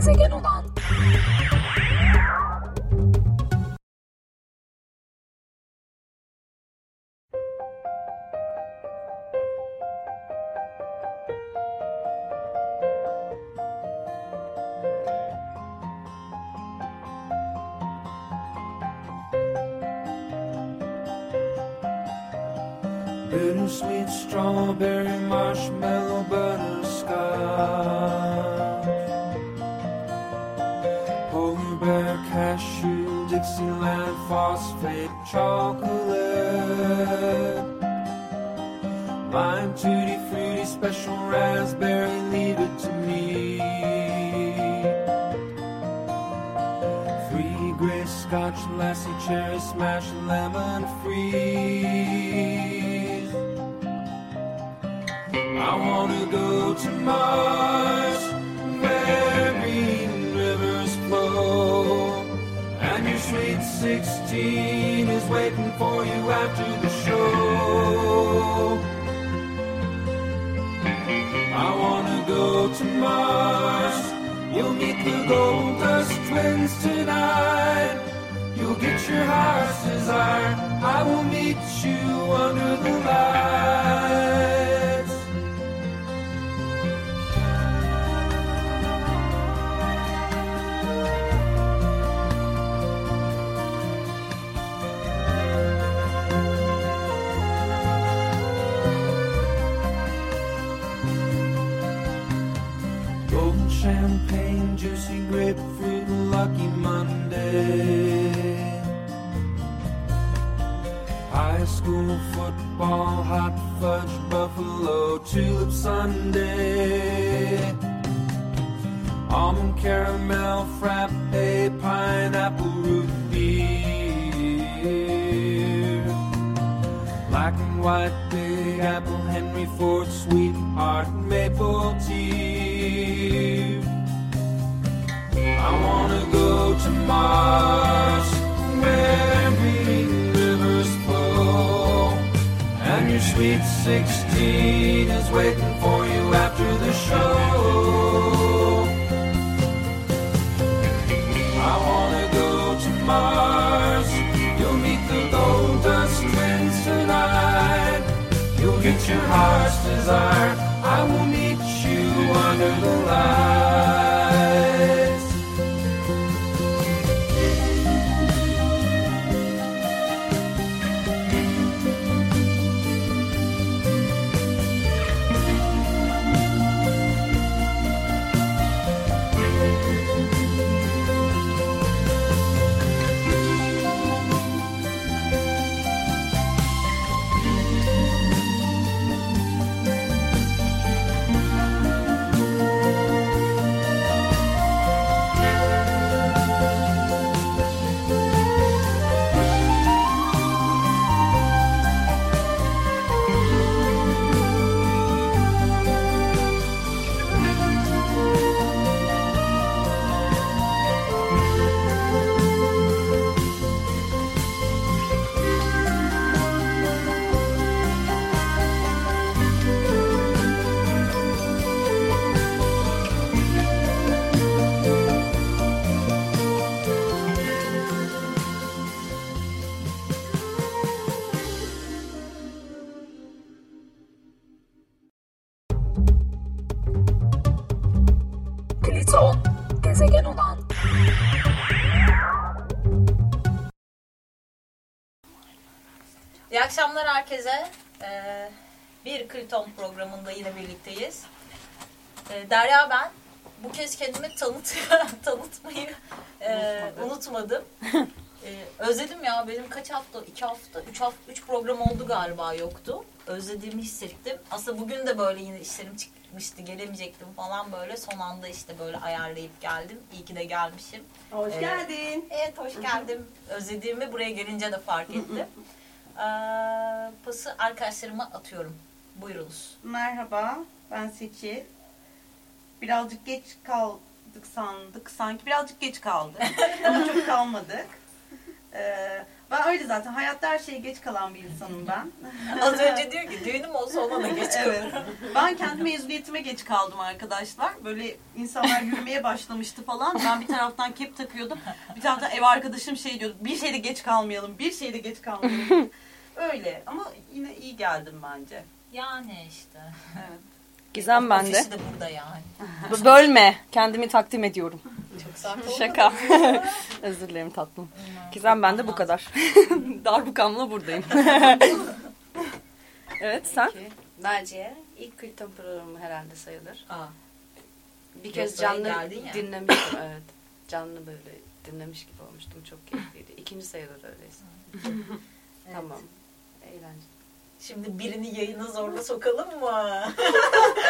as I get along. herkese. Ee, bir Kriton programında yine birlikteyiz. Ee, Derya ben. Bu kez kendimi tanıt tanıtmayı e, unutmadım. Ee, özledim ya benim kaç hafta, iki hafta, üç hafta, üç program oldu galiba yoktu. Özlediğimi hissettim. Aslında bugün de böyle yine işlerim çıkmıştı, gelemeyecektim falan böyle. Son anda işte böyle ayarlayıp geldim. İyi ki de gelmişim. Hoş ee, geldin. Evet hoş geldim. Özlediğimi buraya gelince de fark ettim. Ee, pası arkadaşlarıma atıyorum. Buyurunuz. Merhaba, ben Seçil. Birazcık geç kaldık sandık. Sanki birazcık geç kaldık. Ama çok kalmadık. Ee, ben öyle zaten. Hayatta her şeye geç kalan bir insanım ben. Az önce diyor ki düğünüm olsa ona da geç kalırım. evet. Ben kendi mezuniyetime geç kaldım arkadaşlar. Böyle insanlar yürümeye başlamıştı falan. Ben bir taraftan kep takıyordum. Bir taraftan ev arkadaşım şey diyordu. Bir şeyde geç kalmayalım. Bir şeyde geç kalmayalım. Öyle ama yine iyi geldim bence. Yani işte. Evet. Gizem bende. Ofisi de burada yani. Bölme. Kendimi takdim ediyorum. Çok sert. Şaka. Özür dilerim tatlım. Gizem bende bu kadar. Darbukamla buradayım. evet sen? Peki. Naciye ilk Kültür programı herhalde sayılır. Aa, Bir kez canlı dinlemiştim evet. Canlı böyle dinlemiş gibi olmuştum. Çok keyifliydi. İkinci sayılır öyleyse. evet. Tamam. Eğlenceli. Şimdi birini yayına zorla sokalım mı?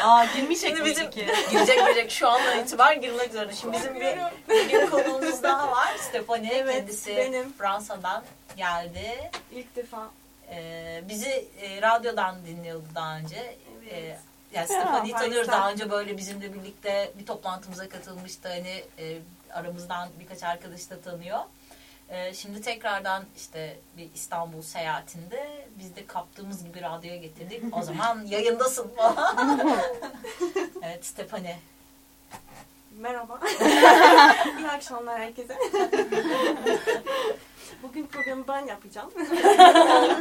Aa girmeyecek Şimdi bizim ki? girecek girecek şu andan itibaren girmek üzere. Şimdi bizim bir, bir konuğumuz daha var. Stefani Evet, kendisi benim. Fransa'dan geldi. İlk defa. Ee, bizi e, radyodan dinliyordu daha önce. Evet. Ee, yani Stefani'yi tanıyoruz. Daha önce böyle bizimle birlikte bir toplantımıza katılmıştı. Hani e, aramızdan birkaç arkadaş da tanıyor. Ee, şimdi tekrardan işte bir İstanbul seyahatinde biz de kaptığımız gibi radyoya getirdik. O zaman yayındasın falan. evet Stefani. Merhaba. İyi akşamlar herkese. Bugün programı ben yapacağım.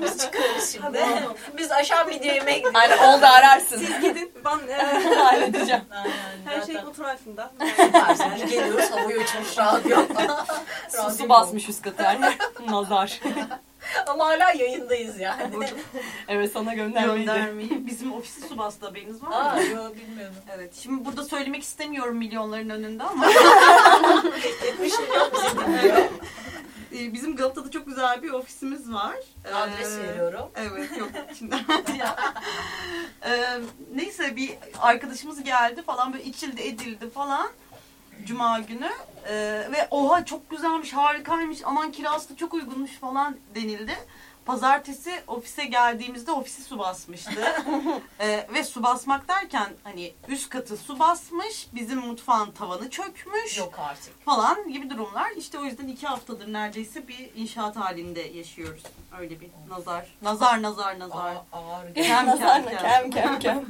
Biz çıkıyoruz şimdi. Biz aşağı bir yemeğe gidiyoruz. Aynen oldu ararsın. Siz gidin. Ben e, Halledeceğim. Aynen, her şey kontrol altında. Biz geliyoruz havaya uçmuş radyo. Su, Radyo su basmış üst katı yani. Nazar. Ama hala yayındayız yani. evet sana göndermeydi. Göndermeyi. Bizim ofisi su bastı haberiniz var mı? Aa yok bilmiyordum. Evet. Şimdi burada söylemek istemiyorum milyonların önünde ama 70 milyon bizi dinliyor. E, bizim Galata'da çok güzel bir ofisimiz var. Adres Ee, veriyorum. Evet yok şimdi. Ee, neyse bir arkadaşımız geldi falan böyle içildi edildi falan. Cuma günü Ee, ve oha çok güzelmiş harikaymış aman kirası da çok uygunmuş falan denildi. Pazartesi ofise geldiğimizde ofisi su basmıştı. Ee, ve su basmak derken hani üst katı su basmış, bizim mutfağın tavanı çökmüş Yok artık. falan gibi durumlar. İşte o yüzden iki haftadır neredeyse bir inşaat halinde yaşıyoruz. Öyle bir nazar. Nazar nazar nazar. Aa, ağır. Kem kem kem. Kem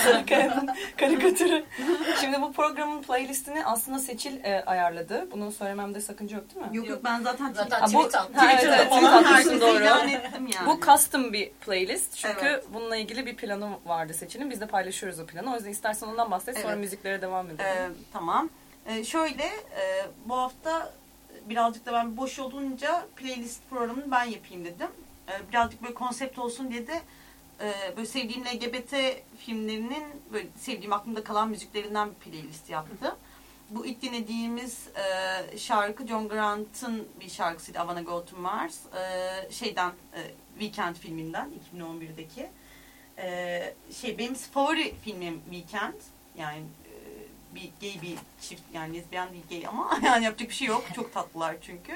kem kem. Karikatürü. Şimdi bu programın playlistini aslında Seçil e, ayarladı. Bunu söylememde sakınca yok değil mi? Yok yok ben zaten Zaten bu- tweet attım. Evet, evet, tweet herkese doğru. yani. Bu custom bir playlist. Çünkü Evet. bununla ilgili bir planı vardı Seçil'in. Biz de paylaşıyoruz o planı. O yüzden istersen ondan bahset sonra Evet. müziklere devam edelim. Ee, tamam. Ee, şöyle e, bu hafta birazcık da ben boş olunca playlist programını ben yapayım dedim. Ee, birazcık böyle konsept olsun diye de e, böyle sevdiğim LGBT filmlerinin böyle sevdiğim aklımda kalan müziklerinden bir playlist yaptım. Bu ilk dinlediğimiz e, şarkı John Grant'ın bir şarkısıydı I Wanna Go to Mars. E, şeyden e, Weekend filminden 2011'deki. E, şey benim favori filmim Weekend. Yani bir gay bir çift yani lezbiyen değil gay ama yani yapacak bir şey yok. Çok tatlılar çünkü.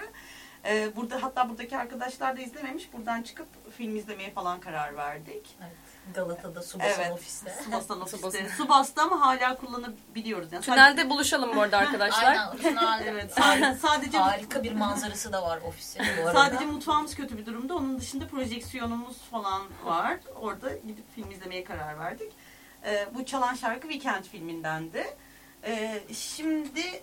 E, burada hatta buradaki arkadaşlar da izlememiş. Buradan çıkıp film izlemeye falan karar verdik. Evet. Galata'da su basan Evet. ofiste. Subas'tan ofiste. Subas'ta ama hala kullanabiliyoruz. Yani Tünelde buluşalım bu arada arkadaşlar. Aynen. Evet, sadece, sadece Harika bir manzarası da var ofisin bu arada. Sadece mutfağımız kötü bir durumda. Onun dışında projeksiyonumuz falan var. Orada gidip film izlemeye karar verdik. Ee, bu çalan şarkı Weekend filmindendi. Ee, şimdi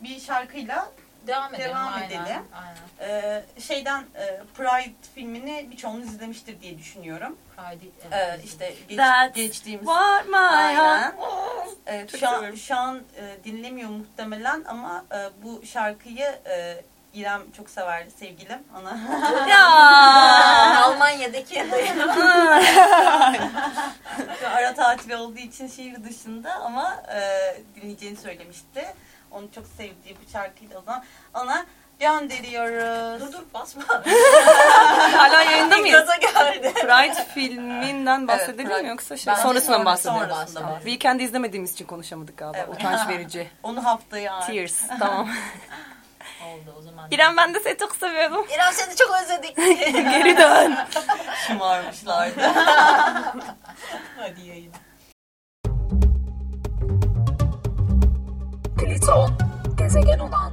bir şarkıyla devam edelim. devam aynen. edelim. Aynen. e, şeyden e, Pride filmini birçoğunuz izlemiştir diye düşünüyorum. Friday. Ee, Evet. işte geç- That's geçtiğimiz What my Aynen. Çok şu an, şu an e, dinlemiyor muhtemelen ama e, bu şarkıyı e, İrem çok severdi sevgilim. Ona Ya. Almanya'daki ara tatil olduğu için şehir dışında ama e, dinleyeceğini söylemişti. Onu çok sevdiği bu şarkıyı da o zaman ona gönderiyoruz. dur dur basma. Hala yayında mıyız? Gaza geldi. Pride filminden bahsedelim Pride. mi yoksa şey, sonrasında mı sonra- bahsedelim? sonrasında. Weekend'i izlemediğimiz için konuşamadık galiba. Evet. Utanç verici. Onu haftaya. Tears. Tamam. Oldu o zaman. İrem ben de seni çok seviyorum. İrem seni çok özledik. Geri dön. şımarmışlardı. Hadi yayın. Pliton, gezegen olan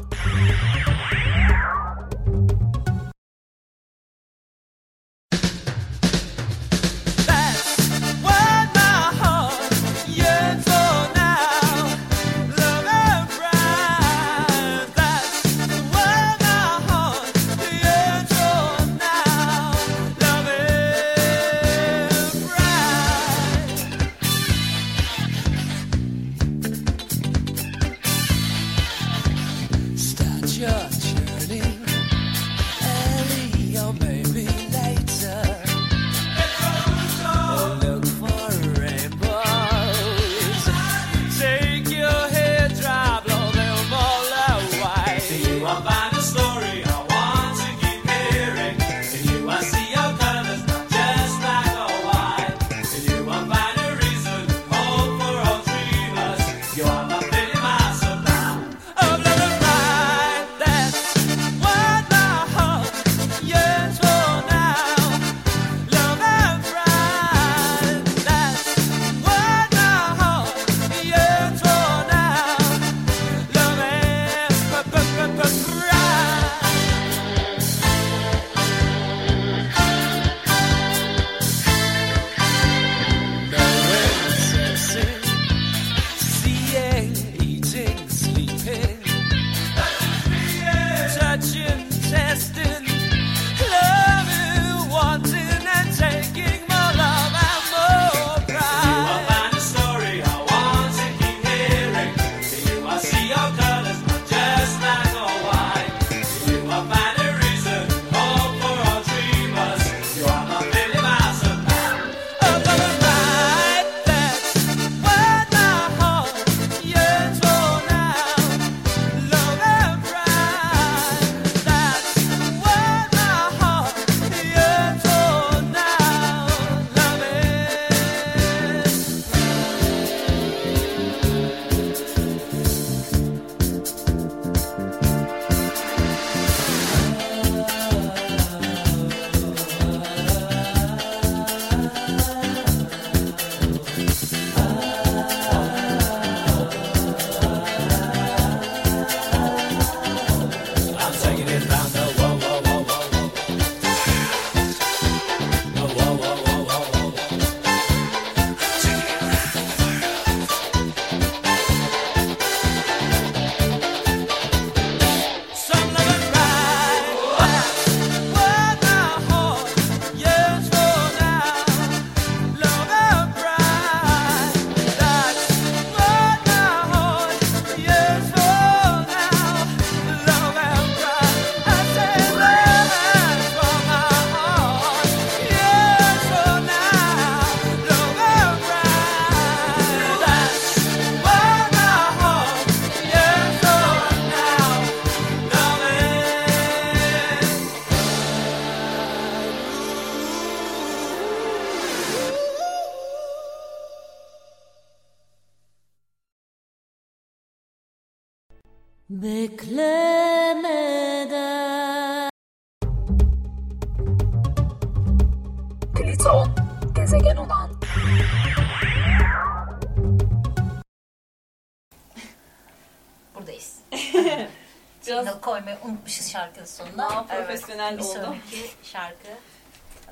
şarkının sonunda. Daha profesyonel bir oldu. sonraki şarkı.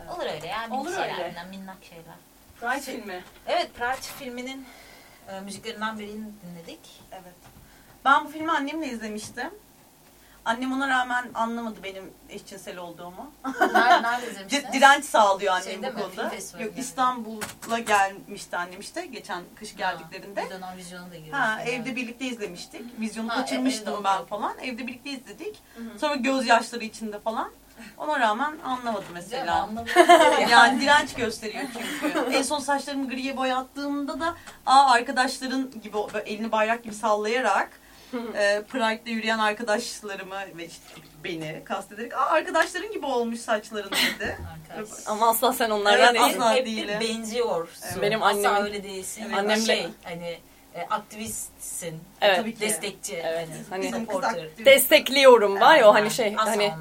Olur öyle ya. Minik Olur şeyler, öyle. bunlar, minnak şeyler. Pride filmi. Evet, Pride filminin e, müziklerinden birini dinledik. Evet. Ben bu filmi annemle izlemiştim. Annem ona rağmen anlamadı benim eşcinsel olduğumu. Nerede, nerede izlemişsiniz? direnç sağlıyor annem Şeyde bu mi? konuda. Film Yok mi? İstanbul'a gelmişti annem işte geçen kış Ha, geldiklerinde. Bir dönem vizyona da girmiş. Ha yani. evde birlikte izlemiştik. Vizyonu Ha, kaçırmıştım evde, ben okey. falan. Evde birlikte izledik. Sonra gözyaşları içinde falan. Ona rağmen anlamadı mesela. Anlamadım. yani direnç gösteriyor çünkü. en son saçlarımı griye boyattığımda da aa arkadaşların gibi elini bayrak gibi sallayarak e, Pride'de yürüyen arkadaşlarımı ve işte beni kastederek aa arkadaşların gibi olmuş saçların dedi. Arkadaş. Ama asla sen onlardan Evet, değilsin. asla. hep değilim. bir benziyorsun. Evet. Benim Asla annemin- öyle değilsin. Evet. Annemle- şey hani e, aktivistsin. Evet. Tabii ki. Destekçi. Evet. Hani, Hani- supporter. Destekliyorum var ya o hani şey Asla hani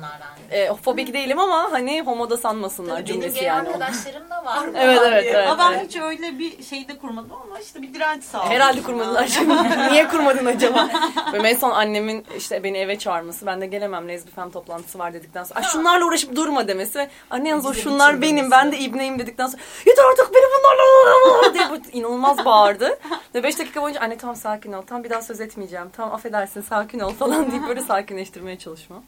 e, fobik değilim ama hani homoda sanmasınlar Tabii benim cümlesi gay yani. o. arkadaşlarım da var. Evet, evet, evet. Ama ben hiç öyle bir şey de kurmadım ama işte bir direnç sağladım. Herhalde kurmadılar şimdi. Niye kurmadın acaba? Böyle en son annemin işte beni eve çağırması. Ben de gelemem lezbifem toplantısı var dedikten sonra. Şunlarla uğraşıp durma demesi ve anne yalnız o şunlar benim ben de ibneyim dedikten sonra yeter artık beni bunlarla diye inanılmaz bağırdı. Ve 5 dakika boyunca anne tamam sakin ol. Tam bir daha söz etmeyeceğim. Tamam affedersin sakin ol falan deyip böyle sakinleştirmeye çalışmam.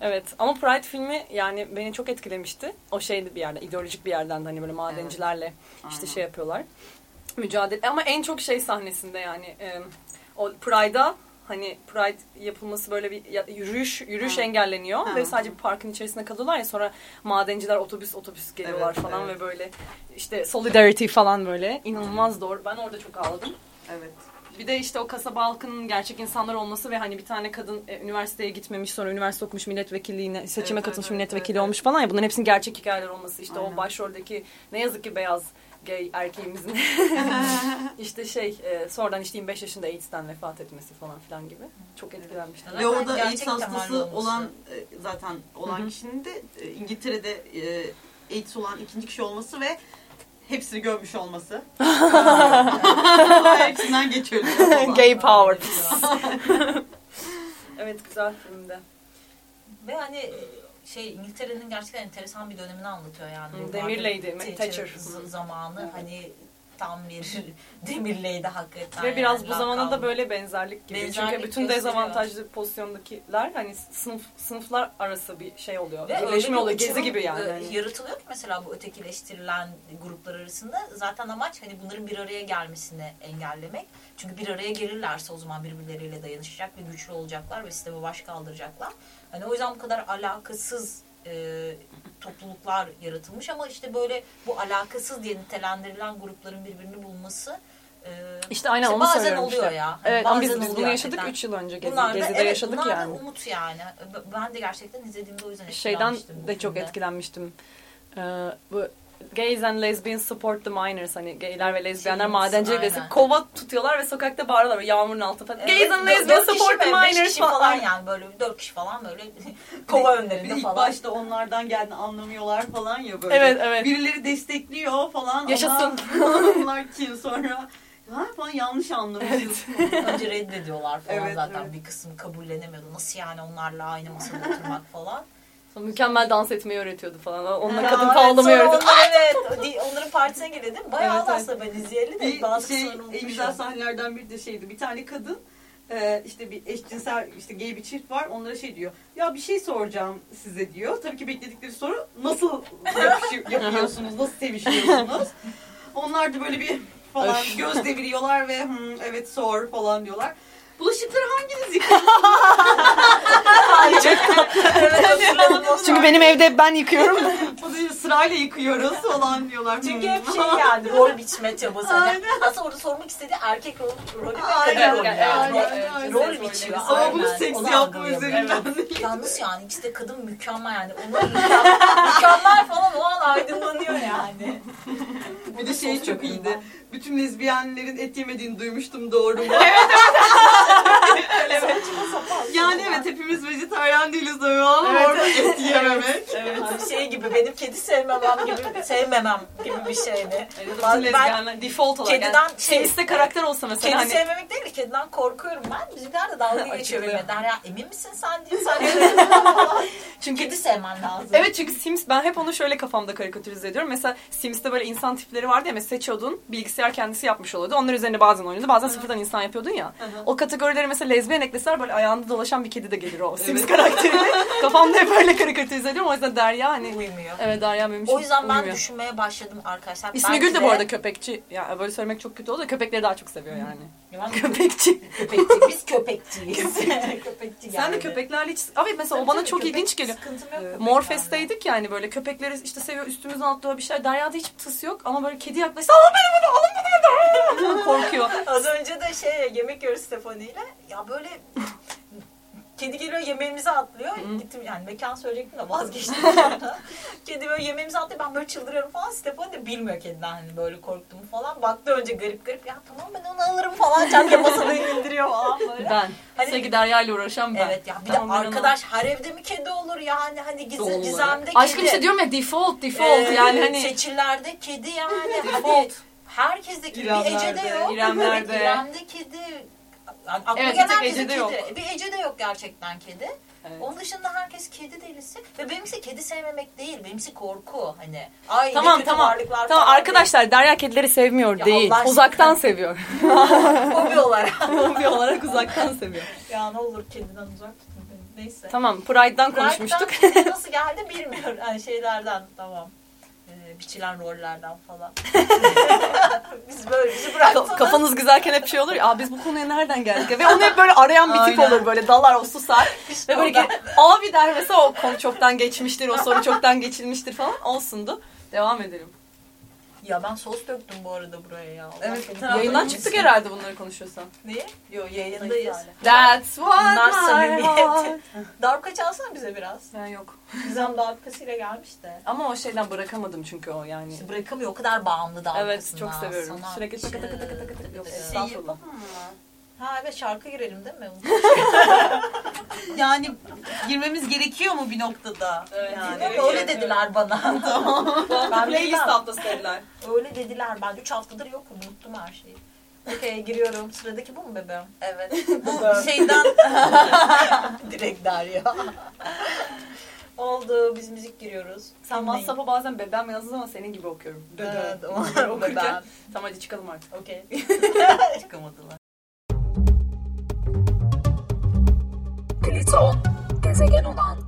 Evet ama Pride filmi yani beni çok etkilemişti. O şeydi bir yerden, ideolojik bir yerden de hani böyle madencilerle işte Aynen. şey yapıyorlar. Mücadele ama en çok şey sahnesinde yani e, o Pride'a hani Pride yapılması böyle bir yürüyüş yürüyüş Hı. engelleniyor Hı. ve sadece bir parkın içerisinde kalıyorlar ya sonra madenciler otobüs otobüs geliyorlar Evet, falan evet. ve böyle işte solidarity falan böyle inanılmaz doğru. Ben orada çok ağladım. Evet. Bir de işte o kasaba halkının gerçek insanlar olması ve hani bir tane kadın e, üniversiteye gitmemiş sonra üniversite okumuş milletvekilliğine seçime Evet, katılmış evet, milletvekili evet, olmuş falan ya bunların hepsinin gerçek hikayeler olması işte Aynen. o başroldeki ne yazık ki beyaz gay erkeğimizin işte şey e, sonradan işte 25 yaşında AIDS'ten vefat etmesi falan filan gibi çok etkilenmiştim. Ve orada AIDS hastası olan e, zaten olan Hı hı. kişinin de e, İngiltere'de e, AIDS olan ikinci kişi olması ve hepsini görmüş olması. Hepsinden geçiyor. diyor. gay power. evet güzel filmde. Ve hani şey İngiltere'nin gerçekten enteresan bir dönemini anlatıyor yani. Hı, Bu Demir Margaret Lady, Thatcher. zamanı hani tam bir Demir Lady hakikaten. Ve biraz yani, bu zamana da böyle benzerlik gibi. Benzerlik Çünkü bütün gösteriyor. dezavantajlı pozisyondakiler hani sınıf sınıflar arası bir şey oluyor. Ve Birleşme bir oluyor. Gezi gibi yani. e, Hani- Yaratılıyor ki mesela bu ötekileştirilen gruplar arasında zaten amaç hani bunların bir araya gelmesini engellemek. Çünkü bir araya gelirlerse o zaman birbirleriyle dayanışacak ve güçlü olacaklar ve sisteme baş kaldıracaklar. Hani o yüzden bu kadar alakasız e, topluluklar yaratılmış ama işte böyle bu alakasız diye nitelendirilen grupların birbirini bulması e, İşte aynen işte onu bazen oluyor işte. ya. Evet ama biz, bazen biz bunu yaşadık hakikaten. 3 yıl önce Gezi, Bunlar da, Gezi'de evet, yaşadık bunlar yani. da umut yani. Ben de gerçekten izlediğimde o yüzden Şeyden etkilenmiştim de çok etkilenmiştim. Ee, bu gays and lesbians support the minors hani gayler ve lezbiyenler Şey, madencilik aynen. kova tutuyorlar ve sokakta bağırıyorlar yağmurun altında falan. Evet, gays and lesbians support the mi? Beş minors kişi falan falan. yani böyle dört kişi falan böyle kova önlerinde İlk falan. başta onlardan geldi anlamıyorlar falan ya böyle. Evet evet. Birileri destekliyor falan. Yaşasın. Onlar kim sonra? Ha falan yanlış anlamışız. Önce reddediyorlar falan Evet, zaten evet. bir kısmı kabullenemiyordu. Nasıl yani onlarla aynı masada oturmak falan. Sonra mükemmel dans etmeyi öğretiyordu falan. Onunla kadın evet, tavlamayı öğretiyordu. onlar evet onların partisine girdim. Bayağı Evet, da evet. aslında ben izleyeli de bir bazı şey en güzel unutmuşum. sahnelerden biri de şeydi. Bir tane kadın e, işte bir eşcinsel işte gay bir çift var. Onlara şey diyor. Ya bir şey soracağım size diyor. Tabii ki bekledikleri soru nasıl yapıyorsunuz? Nasıl sevişiyorsunuz? Onlar da böyle bir falan göz deviriyorlar ve "Hmm, evet sor falan diyorlar. Bulaşıkları hanginiz yıkıyor? evet hatırladım onu. Çünkü benim evde ben yıkıyorum. O diyor, sırayla yıkıyoruz falan diyorlar. Çünkü Hmm. hep şey yani rol biçme çabası. Hani Aynen. aslında orada sormak istediği erkek rol, rolü rolü aynen, yani. aynen, aynen. Rol biçiyor. Ama bunu seks yapma üzerinden değil. Yalnız yani ikisi de kadın mükemmel yani. Onlar mükemmel, falan o an aydınlanıyor yani. Bir de şey çok iyiydi. Bütün lezbiyenlerin et yemediğini duymuştum doğru mu? Yani evet hepimiz vejetaryen değiliz ama orada et yememek. Evet. Şey gibi benim kedi sevmemem gibi sevmemem gibi bir şeydi. Ben- lezbiyenler default olarak. kediden yani, şey- Sims'te karakter olsa mesela Kedi hani sevmemek değil de kediden korkuyorum ben. Bizimkiler de dalga geçiyor benimle. Derya emin misin sen değil sen çünkü Kedi sevmen lazım. Evet çünkü Sims ben hep onu şöyle kafamda karikatürize ediyorum. Mesela Sims'te böyle insan tipleri vardı ya mesela seçiyordun bilgisayar kendisi yapmış oluyordu. Onlar üzerine bazen oynuyordu bazen sıfırdan insan yapıyordun ya. O kategorileri mesela lezbiyen ekleseler böyle ayağında dolaşan bir kedi de gelir o Sims karakterine. Kafamda hep öyle karikatürize ediyorum. O yüzden Derya hani Uymuyor. evet Derya benim için O yüzden ben uymuyor. düşünmeye başladım arkadaşlar. İsmi Gül de bu arada köpekçi. Ya böyle söylemek çok kötü oldu köpekleri daha çok seviyor yani. Ben Köpekçi. köpekçi. Biz köpekçiyiz. köpekçi Sen de geldi. köpeklerle hiç... Abi mesela o bana Tabii çok ilginç geliyor. yok köpeklerle. Morfest'teydik yani böyle köpekleri işte seviyor üstümüzden atlıyor bir şeyler. Derya'da hiç tıs yok ama böyle kedi yaklaşsa alın beni bunu alın bunu korkuyor. Az önce de şey yemek yiyoruz Stefani ile. Ya böyle kedi geliyor yemeğimizi atlıyor. Gittim yani mekan söyleyecektim de vazgeçtim. sonra. kedi böyle yemeğimizi atlıyor. Ben böyle çıldırıyorum falan. Stefani de bilmiyor kediden hani böyle korktuğumu falan. Baktı önce garip garip. Ya tamam ben onu alırım falan. Çantaya masada indiriyor falan böyle. Ben. Hani- Sürekli Derya ile uğraşan ben. Evet ya bir Tamam, de arkadaş her evde mi kedi olur yani hani giz, olarak. gizemde kedi. Aşkım işte diyorum ya default default Ee, yani hani Seçillerde kedi yani. hadi Default. herkeste kedi. Bir Ece'de yok. İremlerde. İrem'de kedi. Yani aklıma Evet, bir gelen tek Ece'de kedi. yok. Bir Ece'de yok gerçekten kedi. Evet. Onun dışında herkes kedi delisi. Ve benimkisi kedi sevmemek değil. Benimkisi korku. Hani ay Tamam tamam. varlıklar Tamam arkadaşlar Derya kedileri sevmiyor Ya değil. Allah. Uzaktan seviyor. değil. Hobi olarak. bir olarak uzaktan seviyor. ya ne olur kediden uzak tutun beni. Neyse. Tamam Pride'dan konuşmuştuk. Pride'dan kedi nasıl geldi bilmiyorum. Yani şeylerden tamam. Biçilen rollerden falan. Biz böyle bizi Ka- bıraktılar. Kafanız güzelken hep şey olur ya "Aa, biz bu konuya nereden geldik ya?" ve onu hep böyle arayan bir tip Aynen. olur böyle dalar o susar ve böyle ge- abi der mesela o konu çoktan geçmiştir o soru çoktan geçilmiştir falan olsundu devam edelim. Ya ben sos döktüm bu arada buraya ya. Allah Evet, tamam. Yayından kahretmesin. çıktık herhalde bunları konuşuyorsan. Niye? Yo yayındayız. That's what Bunlar my samimiyet. heart- Darbuka çalsana bize biraz. Ben yok. Gizem darbukasıyla gelmiş de. Ama o şeyden bırakamadım çünkü o yani. İşte bırakamıyor o kadar bağımlı darbukasına. Evet çok seviyorum. Sanatçı. Sürekli takı takı takı takı takı. Yok Şey estağfurullah. Ha evet şarkı girelim değil mi? Yani girmemiz gerekiyor mu bir noktada? Evet, Yani. Öyle dediler bana. Ben playlist haftası dediler. öyle dediler. Ben 3 haftadır yokum. Unuttum her şeyi. Okey giriyorum. Sıradaki bu mu bebeğim? Evet. Bu şeyden Direkt Derya. Oldu. Biz müzik giriyoruz. Sen WhatsApp'a bazen bebeğim yazdın ama senin gibi okuyorum. Evet, o Okurken. bebeğim. Tamam hadi çıkalım artık. Okey. çıkamadılar. Pliton, gezegen olan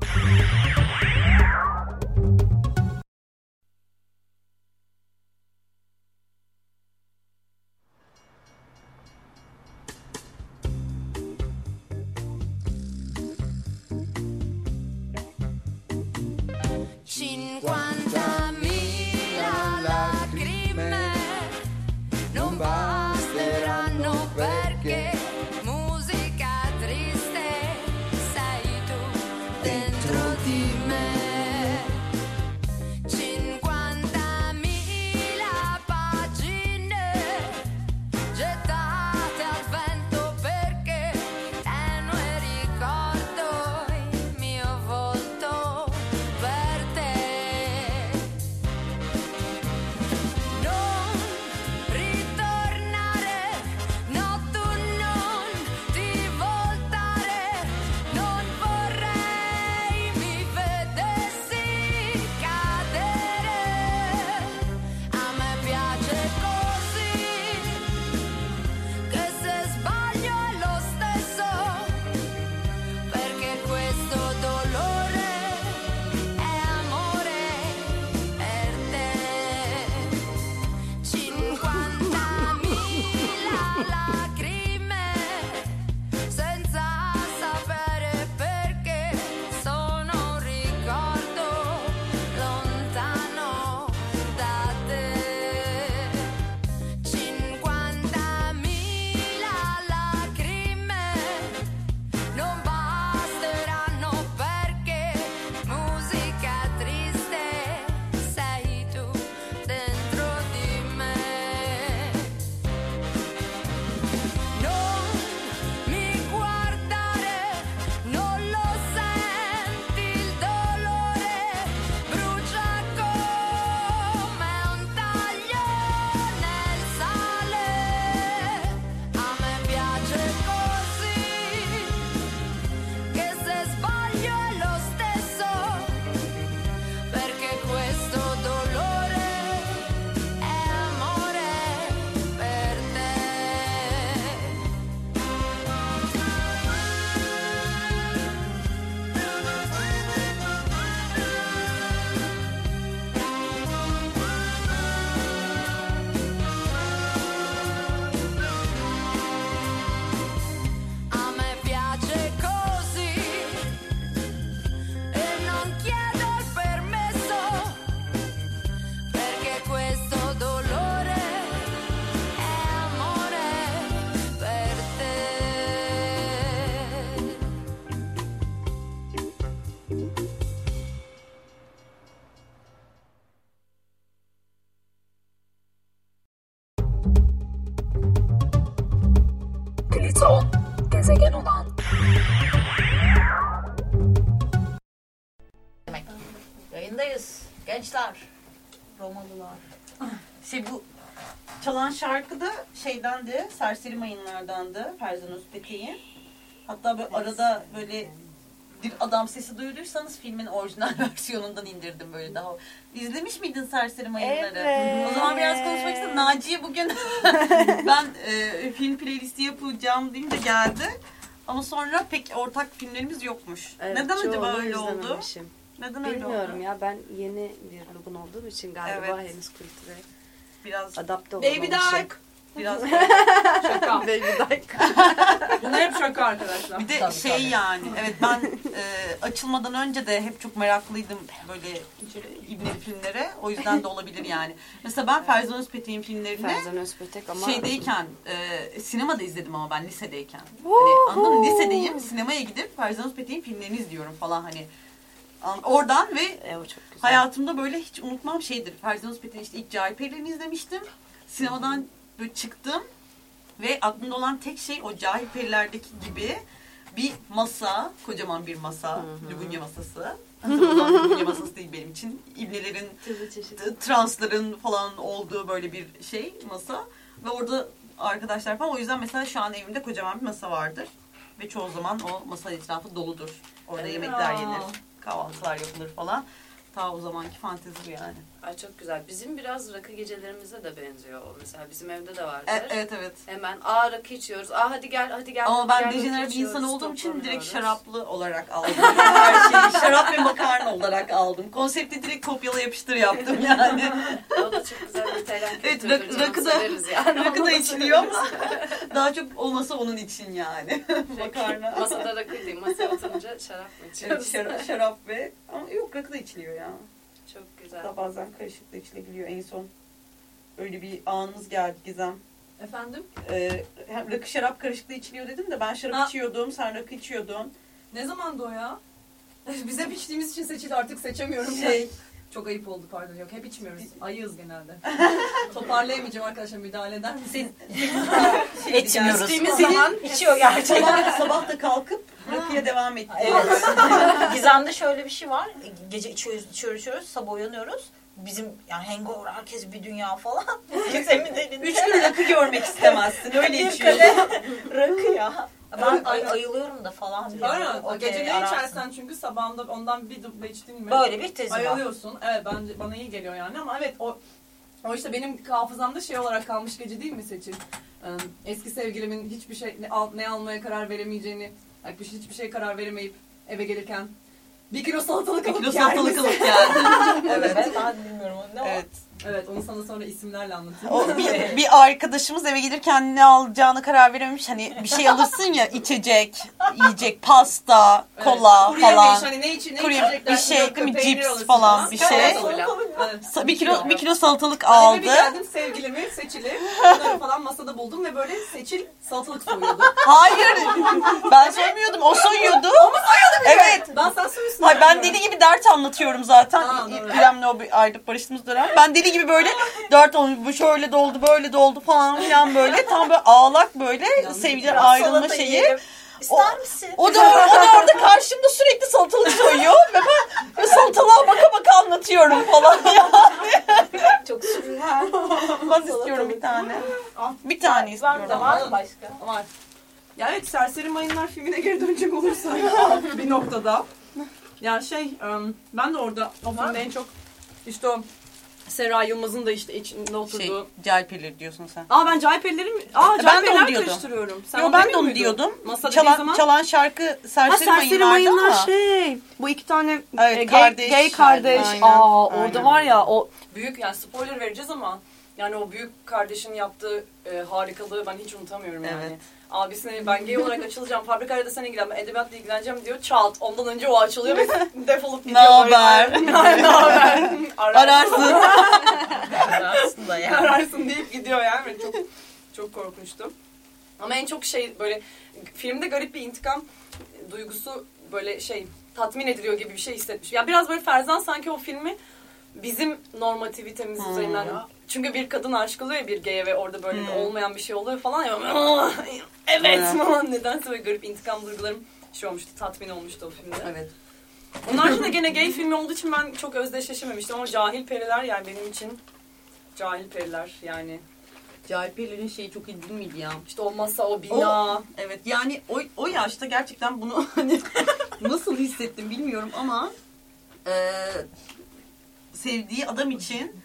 Cinquantamila şeydendi, Serseri Mayınlardandı, Ferzan Özpetek'in. Hatta böyle arada böyle bir adam sesi duyduysanız filmin orijinal versiyonundan indirdim böyle daha. İzlemiş miydin Serseri Mayınları? Evet. O zaman biraz konuşmak istedim. Naciye bugün ben e, film playlisti yapacağım deyince geldi. Ama sonra pek ortak filmlerimiz yokmuş. Evet, Neden acaba öyle oldu? Neden öyle Bilmiyorum oldu? ya ben yeni bir logon olduğum için galiba Evet. henüz kültüre Biraz adapte Baby olamamışım. Biraz Şaka. Bunlar hep şaka arkadaşlar. Bir de Tabii, şey tabii. yani evet ben e, açılmadan önce de hep çok meraklıydım böyle İbni filmlere. O yüzden de olabilir yani. Mesela ben Ferzan Özpetek'in filmlerini Ferzan Özpetek ama şeydeyken e, sinemada izledim ama ben lisedeyken. Hani anladın mı? Lisedeyim sinemaya gidip Ferzan Özpetek'in filmlerini izliyorum falan hani. An- Oradan ve e, o çok güzel. hayatımda böyle hiç unutmam şeydir. Ferzan Özpetek'in işte ilk Cahil Perilerini izlemiştim. Sinemadan böyle çıktım ve aklımda olan tek şey o Cahil Periler'deki gibi bir masa, kocaman bir masa, Lubunya masası. Lubunya masası değil benim için. İbnelerin, transların falan olduğu böyle bir şey, masa. Ve orada arkadaşlar falan. O yüzden mesela şu an evimde kocaman bir masa vardır. Ve çoğu zaman o masa etrafı doludur. Orada yemekler yenir, kahvaltılar yapılır falan. Ta o zamanki fantezi bu yani. Ay çok güzel. Bizim biraz rakı gecelerimize de benziyor. o. Mesela bizim evde de vardır. E- evet evet. Hemen aa rakı içiyoruz. Aa hadi gel hadi gel. Ama ben gel, rakı dejener bir insan olduğum için direkt şaraplı olarak aldım. Her şeyi şarap ve makarna olarak aldım. Konsepti direkt kopyala yapıştır yaptım yani. O da çok güzel bir İtalyan Evet, rak- rakı da- yani. Rakı da içiliyor ama daha çok olmasa onun için yani. makarna. Masada rakı değil. Masaya oturunca şarap mı Evet, içiyoruz? şarap, şarap ve ama yok rakı da içiliyor ya. Çok güzel. Hatta bazen karışık da içilebiliyor en son. Öyle bir anımız geldi Gizem. Efendim? Ee, hem rakı şarap karışıklı içiliyor dedim de ben şarap Ha. içiyordum, sen rakı içiyordun. Ne zamandı o ya? Biz hep içtiğimiz için seçil artık seçemiyorum. Şey, Çok ayıp oldu pardon. Yok hep içmiyoruz. Ayığız genelde. Toparlayamayacağım arkadaşlar müdahale eder misin? içmiyoruz. İçtiğimiz zaman içiyor gerçekten. sabah, sabah da kalkıp rakıya devam ettik. Evet. Gizem'de şöyle bir şey var. Gece içiyoruz, içiyoruz, içiyoruz. Sabah uyanıyoruz. Bizim yani hangover herkes bir dünya falan. Üç gün rakı görmek istemezsin. Öyle içiyorsun. rakı ya. Ben ay- ayılıyorum da falan. diyor. Aynen. Okey, Gece ne içersen çünkü sabahında ondan bir duble içtin mi? Böyle bir tezi var. Ayılıyorsun. Evet bence bana iyi geliyor yani ama evet o o işte benim hafızamda şey olarak kalmış gece değil mi Seçil? Ee, Eski sevgilimin hiçbir şey ne, al- ne almaya karar veremeyeceğini, hiçbir şey karar veremeyip eve gelirken bir kilo salatalık Bir alıp kilo gelmesi. salatalık alıp geldi. Evet. evet. Ben bilmiyorum ne o. Evet. Onu sana sonra isimlerle anlatayım. O bir, bir arkadaşımız eve gelirken ne alacağını karar verememiş. Hani bir şey alırsın ya içecek, yiyecek, pasta, Evet. kola Kuru yemiş, falan. hani ne için ne Kuru içecekler, bir şey değil mi? Cips alırsın falan bir şey. Evet. Bir kilo bir kilo salatalık Ben bir aldı. geldim sevgilimi Seçil'i onları falan masada buldum ve böyle Seçil salatalık soyuyordu. Hayır. Ben soymuyordum. O soyuyordu. Evet. Ben sen soyuyorsun. Hayır ben deli gibi dert anlatıyorum zaten. İrem'le o bir ayrılıp barıştığımız dönem. Ben deli gibi böyle dert olmuş. Bu şöyle doldu, böyle doldu falan filan böyle. Tam böyle ağlak böyle sevgiler Biraz ayrılma şeyi. yiyelim. İster misin? O da, o da orada karşımda sürekli salatalık soyuyor ve ben böyle salatalığa baka baka anlatıyorum falan ya. Çok sürüyor. Olmaz istiyorum bir tane. Bir tane Var istiyorum. da var mı başka? Var. Ya evet Serseri Mayınlar filmine geri dönecek olursa bir noktada. Yani şey em, ben de orada o filmde en çok işte o Sera Yılmaz'ın da işte içinde Şey, oturduğu. calpirleri diyorsun sen. Aa ben Cahipelileri mi? Aa Ben de Cahipeliler onu diyordum. karıştırıyorum. Sen Yo ben de onu muydun? diyordum. Masada çalan, zaman. çalan şarkı Ha Serseri, Serseri Mayınlar'da Mayınlar ama. şey. Bu iki tane Evet, e, kardeş. gay, gay kardeş. Aynen, Aa aynen. orada var ya o Büyük yani spoiler vereceğiz ama yani o büyük kardeşin yaptığı e, harikalığı ben hiç unutamıyorum yani. Abisine ben gay olarak açılacağım fabrikayla da sen ilgilen ben edebiyatla ilgileneceğim diyor çat ondan önce o açılıyor ve defolup gidiyor. Ne haber? ne haber? Ararsın. Aslında ya. Ararsın deyip gidiyor yani Ve çok çok korkunçtu. Ama en çok şey böyle filmde garip bir intikam duygusu böyle şey tatmin ediliyor gibi bir şey hissetmiş. Ya biraz böyle Ferzan sanki o filmi bizim normativitemiz Hmm. üzerinden çünkü bir kadın aşık oluyor bir gay'e ve orada böyle Hmm. olmayan bir şey oluyor falan ya. "Aa, evet falan nedense böyle garip intikam duygularım şey olmuştu. Tatmin olmuştu o filmde. Evet. Onun haricinde gene gay filmi olduğu için ben çok özdeşleşememiştim ama Cahil Periler yani benim için Cahil Periler yani. Cahil şeyi çok iyi değil miydi ya? İşte olmazsa o bina. Evet yani o, o yaşta gerçekten bunu hani nasıl hissettim bilmiyorum ama e, sevdiği adam için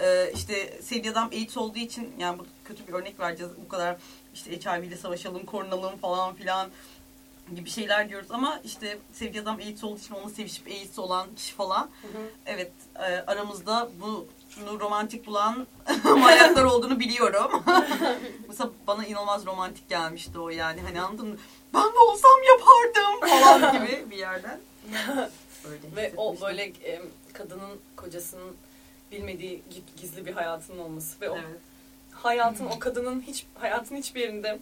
e, işte sevdiği adam AIDS olduğu için yani bu kötü bir örnek vereceğiz bu kadar işte HIV ile savaşalım korunalım falan filan gibi şeyler diyoruz ama işte sevdiği adam AIDS olduğu için onunla sevişip AIDS olan kişi falan evet e, aramızda bunu romantik bulan manyaklar olduğunu biliyorum. Mesela bana inanılmaz romantik gelmişti o yani. Hani anladın mı? Ben de olsam yapardım falan gibi bir yerden. Öyle Ve o böyle e, kadının kocasının bilmediği gi- gizli bir hayatının olması ve o Evet. hayatın o kadının hiç hayatın hiçbir yerinde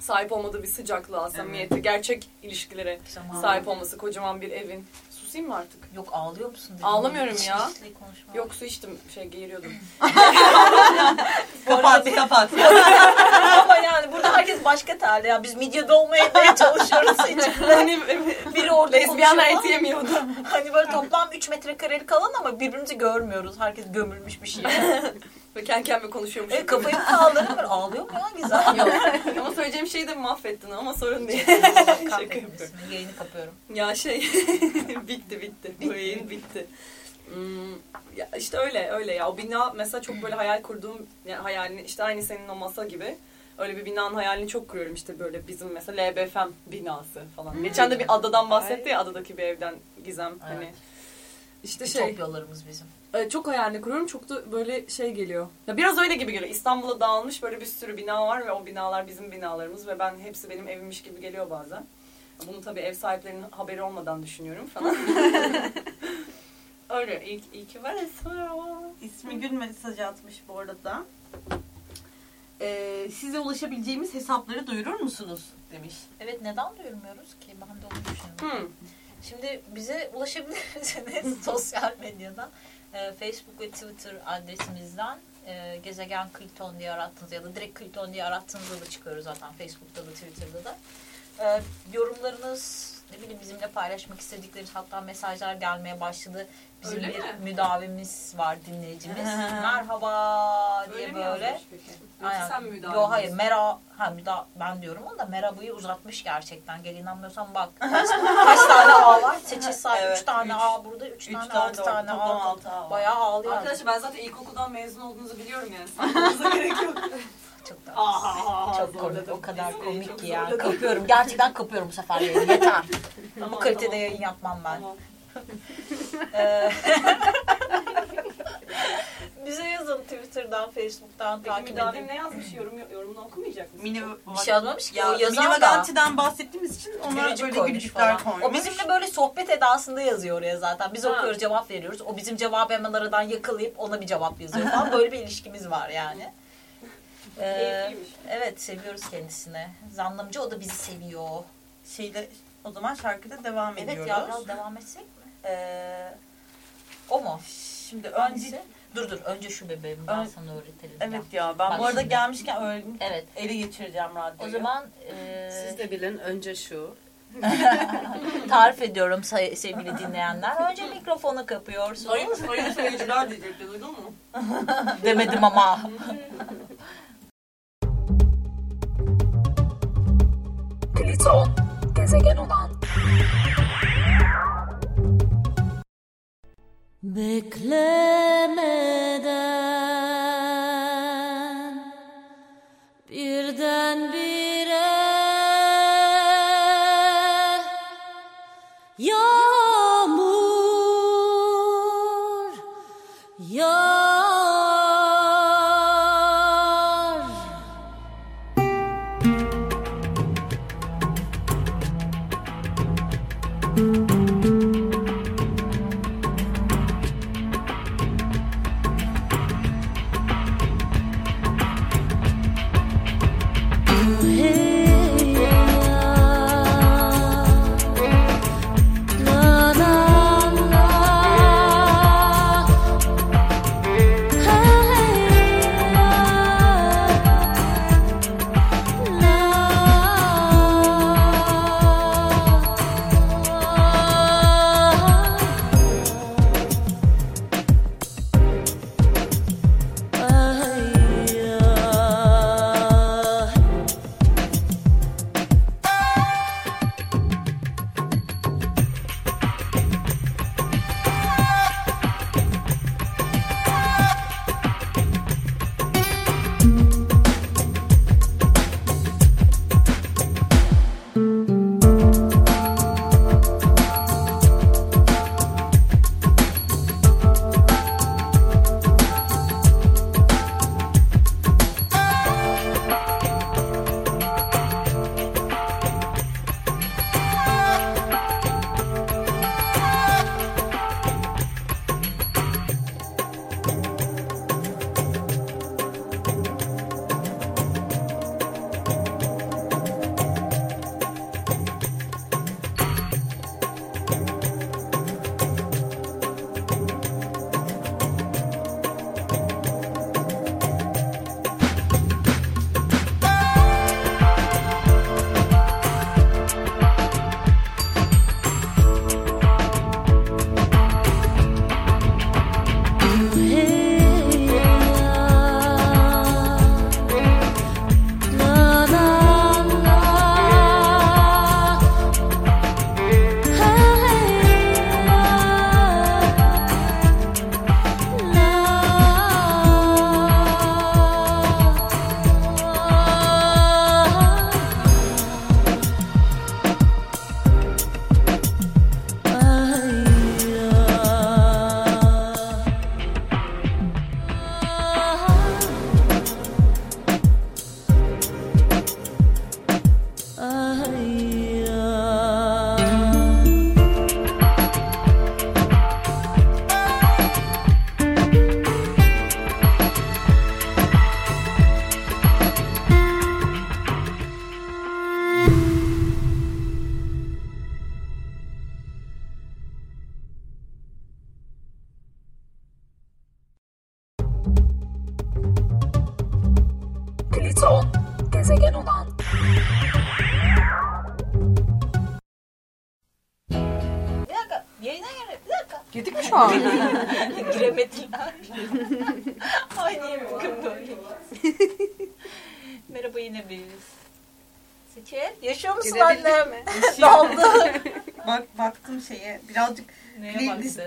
sahip olmadığı bir sıcaklığa, samimiyete, gerçek ilişkilere Zaman. sahip olması, kocaman bir evin. Susayım mı artık? Yok ağlıyor musun? dedim. Ağlamıyorum Hiç ya. Yok su içtim, şey geğiriyordum. Kapat kapat. Ama yani burada herkes başka terli ya. Biz medyada olmaya çalışıyoruz hani Biri orada lezbiyenler et yemiyordu. Hani böyle toplam 3 metrekarelik alan ama birbirimizi görmüyoruz. Herkes gömülmüş bir şey. Ve kendi kendime konuşuyormuş. e, kafayı böyle ağlıyor mu ya güzel? Yok. ama söyleyeceğim şeyi de mahvettin ama sorun değil. Şaka yapıyorum. Yayını kapıyorum. Ya şey bitti bitti. Bu yayın bitti. Hmm, ya işte öyle öyle ya. O bina mesela çok böyle hayal kurduğum yani hayalini işte aynı senin o masa gibi. Öyle bir binanın hayalini çok kuruyorum işte böyle bizim mesela LBFM binası falan. Geçen de bir adadan bahsetti ya adadaki bir evden Gizem hani. Evet. İşte şey Ütopyalarımız bizim. E, çok hayalini kuruyorum çok da böyle şey geliyor. Ya biraz öyle gibi geliyor. İstanbul'a dağılmış böyle bir sürü bina var ve o binalar bizim binalarımız ve ben hepsi benim evimmiş gibi geliyor bazen. Bunu tabii ev sahiplerinin haberi olmadan düşünüyorum falan. öyle iyi, iyi ki var Esra. İsmi Gül mesaj atmış bu arada. Ee, size ulaşabileceğimiz hesapları duyurur musunuz? Demiş. Evet neden duyurmuyoruz ki? Ben de onu düşünüyorum. Hmm. Şimdi bize ulaşabilirsiniz sosyal medyadan. Ee, Facebook ve Twitter adresimizden e, gezegen Cliton diye arattığınız ya da direkt Cliton diye arattığınızda da çıkıyoruz zaten Facebook'ta da Twitter'da da. Ee, yorumlarınız ne bileyim bizimle paylaşmak istedikleriniz hatta mesajlar gelmeye başladı. Bizim Öyle bir mi? müdavimiz var dinleyicimiz. Merhaba diye Öyle mi böyle. yazmış peki? Yoksa Aynen. sen müdahale Yo hayır ediyorsun? Mera ha müda ben diyorum onu da Meraba'yı uzatmış gerçekten. Gel inanmıyorsan bak. Kaç, kaç tane A var? Seçil say. Evet, 3 tane üç. A burada, 3 Üç tane, tane 6 de tane A. altı. Bayağı ağlıyor. Arkadaşlar ben zaten ilkokuldan mezun olduğunuzu biliyorum yani. Sanmanıza gerek yok. Çok da Aa, çok komik. O kadar komik ki ya. zorladım. Kapıyorum. Gerçekten kapıyorum bu sefer yayını. Yeter. bu kalitede yayın yapmam ben. Ee, Bize yazın Twitter'dan, Facebook'tan Peki takip müdavim edin. ne yazmış? Yorum, yorumunu okumayacak mısın? Mini, Bir şey yazmamış ki. ya, o Mini yazan da Vaganti'den bahsettiğimiz için ona gülücük böyle koymuş gülücükler falan. koymuş. O bizimle böyle sohbet edasında yazıyor oraya zaten. Biz Ha. okuyoruz cevap veriyoruz. O bizim cevabı hemen aradan yakalayıp ona bir cevap yazıyor falan. Böyle bir ilişkimiz var yani. Ee, Keyifliymiş. evet seviyoruz kendisini. Zannımcı o da bizi seviyor. Şeyle, o zaman şarkıda devam Evet ediyoruz. ya biraz devam etsek mi? Ee, O mu? şimdi Hangisi? önce... Dur dur önce şu bebeğim ben Ön- sana öğretelim. Evet ya ben Bak bu arada şimdi. gelmişken öyle Evet. ele geçireceğim radyoyu. O zaman e, Siz de bilin önce şu. tarif ediyorum say- sevgili dinleyenler. Önce mikrofonu kapıyorsunuz. Sayın sayın seyirciler diyecekti duydun mu? Demedim ama. Pliton. Gezegen olan. Beklemeden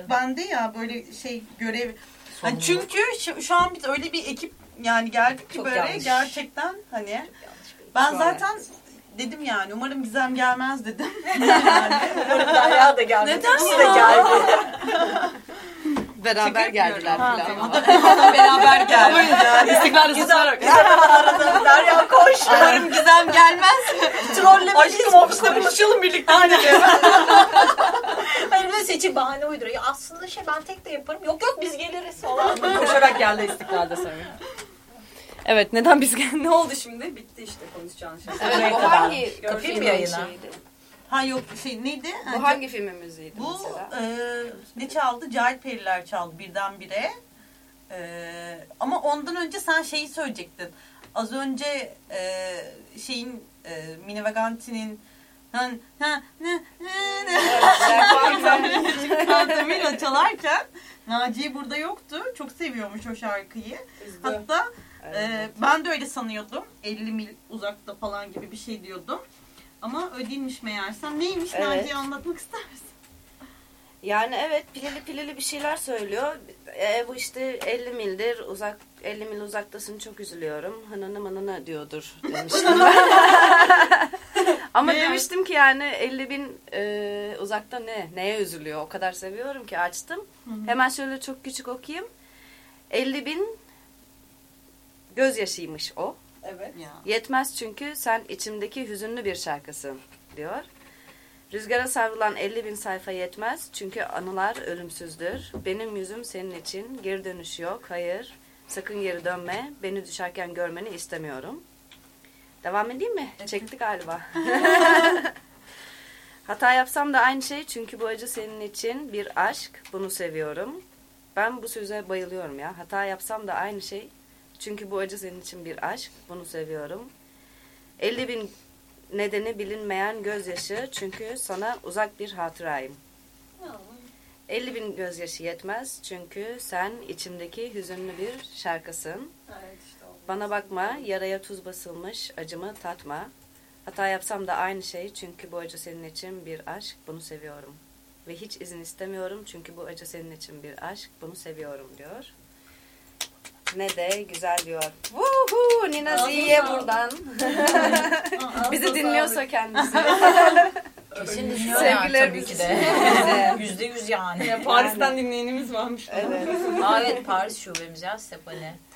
bende ya böyle şey görev. Hani çünkü şu, şu an biz öyle bir ekip yani geldik ki Çok böyle yanlış. gerçekten hani ben zaten dedim yani umarım Gizem gelmez dedim. yani. Umarım Derya da gelmedi. Neden ya? de geldi. Beraber geldiler falan. beraber geldik yani. İstiklal ısıtarak. Aradım. Derya koş. Umarım Gizem gelmez. Trollemek Aşkım ofiste buluşalım birlikte. Aynen. Hayır böyle seçim bahane uyduruyor. Ya aslında şey ben tek de yaparım. Yok yok biz geliriz falan. Koşarak geldi istiklalde sonra. Evet neden biz ne oldu şimdi? Bitti işte konuşacağın şey. Evet, bu kadar. hangi filmin mı yayına? Ha yok şey neydi? Bu hangi filmin müziğiydi Bu mesela? e, ne çaldı? Cahit Periler çaldı birdenbire. E, ama ondan önce sen şeyi söyleyecektin. Az önce e, şeyin e, Mine Vaganti'nin ha, ha, ne, ne, ne. Kantamıyla çalarken Naciye burada yoktu. Çok seviyormuş o şarkıyı. Hatta e, ben de öyle sanıyordum. 50 mil uzakta falan gibi bir şey diyordum. Ama öyle değilmiş meğersem. Neymiş Evet. Naciye anlatmak ister misin? Yani evet pilili pilili bir şeyler söylüyor. E, bu işte 50 mildir uzak 50 mil uzaktasın çok üzülüyorum. Hınını mınını diyordur demiştim. Ama Meğer- demiştim ki yani 50 bin e, uzakta ne? Neye üzülüyor? O kadar seviyorum ki açtım. Hemen şöyle çok küçük okuyayım. 50 bin gözyaşıymış o. Evet. Ya. Yetmez çünkü sen içimdeki hüzünlü bir şarkısın diyor. Rüzgara savrulan 50 bin sayfa yetmez çünkü anılar ölümsüzdür. Benim yüzüm senin için geri dönüş yok. Hayır sakın geri dönme. Beni düşerken görmeni istemiyorum. Devam edeyim mi? Çekti galiba. Hata yapsam da aynı şey çünkü bu acı senin için bir aşk. Bunu seviyorum. Ben bu söze bayılıyorum ya. Hata yapsam da aynı şey çünkü bu acı senin için bir aşk. Bunu seviyorum. 50 bin nedeni bilinmeyen gözyaşı. Çünkü sana uzak bir hatırayım. 50 bin gözyaşı yetmez. Çünkü sen içimdeki hüzünlü bir şarkısın. Evet işte o. Bana bakma, yaraya tuz basılmış, acımı tatma. Hata yapsam da aynı şey çünkü bu acı senin için bir aşk, bunu seviyorum. Ve hiç izin istemiyorum çünkü bu acı senin için bir aşk, bunu seviyorum diyor. Ne de güzel diyor. Vuhu, Nina Ziye buradan. Bizi dinliyorsa kendisi. Kesin dinliyor yani tabii ki de. Yüzde yüz yani. Ya Paris'ten dinleyenimiz varmış. Evet. Aa, evet Paris şubemiz ya Stefani.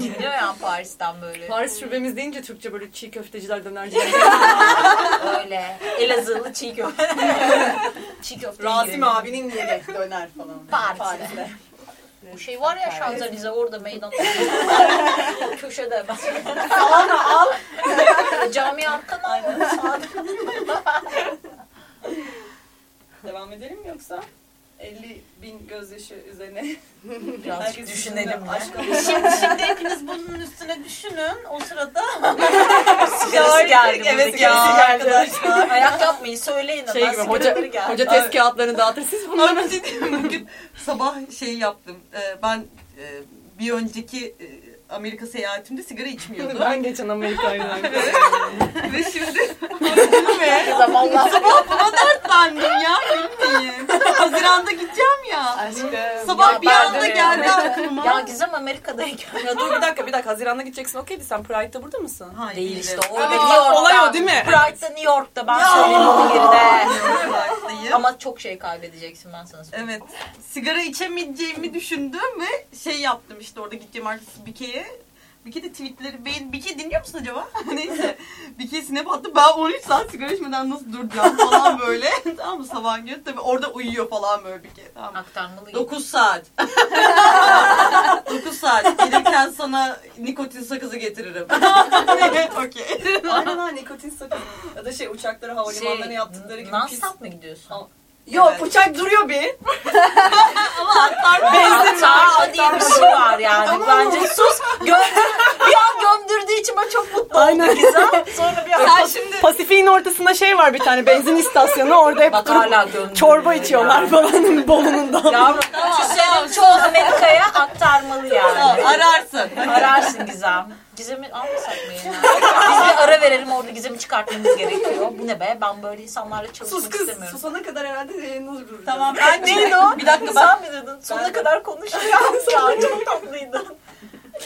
Dinliyor yani Paris'ten böyle. Paris şubemiz deyince Türkçe böyle çiğ köfteciler dönerciler. Öyle. Elazığlı çiğ köfte. çiğ köfte. Rasim abinin yeri döner falan. Paris'te. Bu şey var ya Şanzelize orada meydan. Köşede bak. Sağına al. Cami arkana al. Devam edelim mi yoksa? 50 bin gözyaşı üzerine. Birazcık Herkes düşünelim Şimdi, şimdi hepiniz bunun üstüne düşünün. O sırada Sigarası geldi. Evet ya arkadaşlar. Ayak yapmayın söyleyin Şey gibi hoca, geldi. hoca test kağıtlarını dağıtır. Siz bunları? Bugün sabah şey yaptım. Ee, ben e, bir önceki e, Amerika seyahatimde sigara içmiyordum. ben geçen Amerika'yla. Ve şimdi gülme. Zamanla. Sabah buna dertlendim ya gülmeyin. Haziran'da gideceğim ya. Aşkım. Sabah Ya bir anda geldi aklıma. Ya Gizem Amerika'dayken. ya dur bir dakika bir dakika. Haziran'da gideceksin okeydi. Sen Pride'da burada mısın? Hayır, Değil değilim. işte orada Aa, New York'ta. olay o değil mi? Pride'da New York'ta ben söyleyeyim yerine. Pride'dayım. Ama çok şey kaybedeceksin ben sana söyleyeyim. Evet. Sigara içemeyeceğimi düşündüm ve şey yaptım işte orada gideceğim arkası Bike'ye. Bike de tweetleri beğen... Bike dinliyor musun acaba? Neyse. Bike snap attı. Ben 13 saat sigara içmeden nasıl duracağım falan böyle. tamam mı sabah gün? Tabii orada uyuyor falan böyle Bike. Tamam mı? Aktarmalı gibi. 9 saat. 9 saat. Gelirken sana nikotin sakızı getiririm. Okey. Aynen ha nikotin sakın. Ya da şey uçakları havalimanlarına Şey, yaptıkları gibi pis. Non-stop mı gidiyorsun? Yok Evet. uçak duruyor bir. Aktarma diye bir şey var yani. Bence sus. Gömdür, bir an gömdürdüğü için ben çok mutluyum. mutlu Aynen. oldu Gizem. Sonra bir Sen anda şimdi Pasifik'in ortasında şey var bir tane benzin istasyonu. Orada hep Bak durup hala döndü. çorba içiyorlar falan Bolu'nun da. Yavrum şu senin çoğu Amerika'ya aktarmalı yani. Ararsın. Ararsın Gizem. Gizem'i almasak mı ya? Biz bir ara verelim orada Gizem'i çıkartmamız gerekiyor. Bu ne be? Ben böyle insanlarla çalışmak sus kız. istemiyorum. Susana kadar herhalde yayını duracağız. Tamam ben Neydi o? Bir dakika ben, Sen mi dedin? Sonuna kadar konuşuyor. ya çok tatlıydın.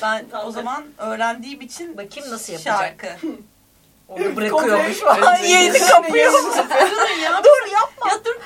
ben o zaman öğrendiğim için Bakayım nasıl yapacak. şarkı. Orada bırakıyormuş. Yeğeni kapıyor. Dur yapma. Ya dur.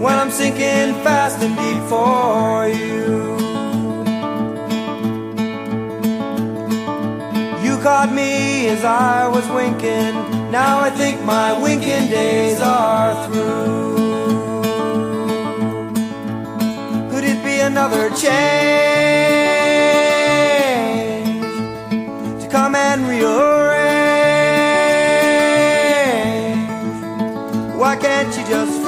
When I'm sinking fast and deep for you. You caught me as I was winking. Now I think my winking days are through. Could it be another change to come and rearrange? Why can't you just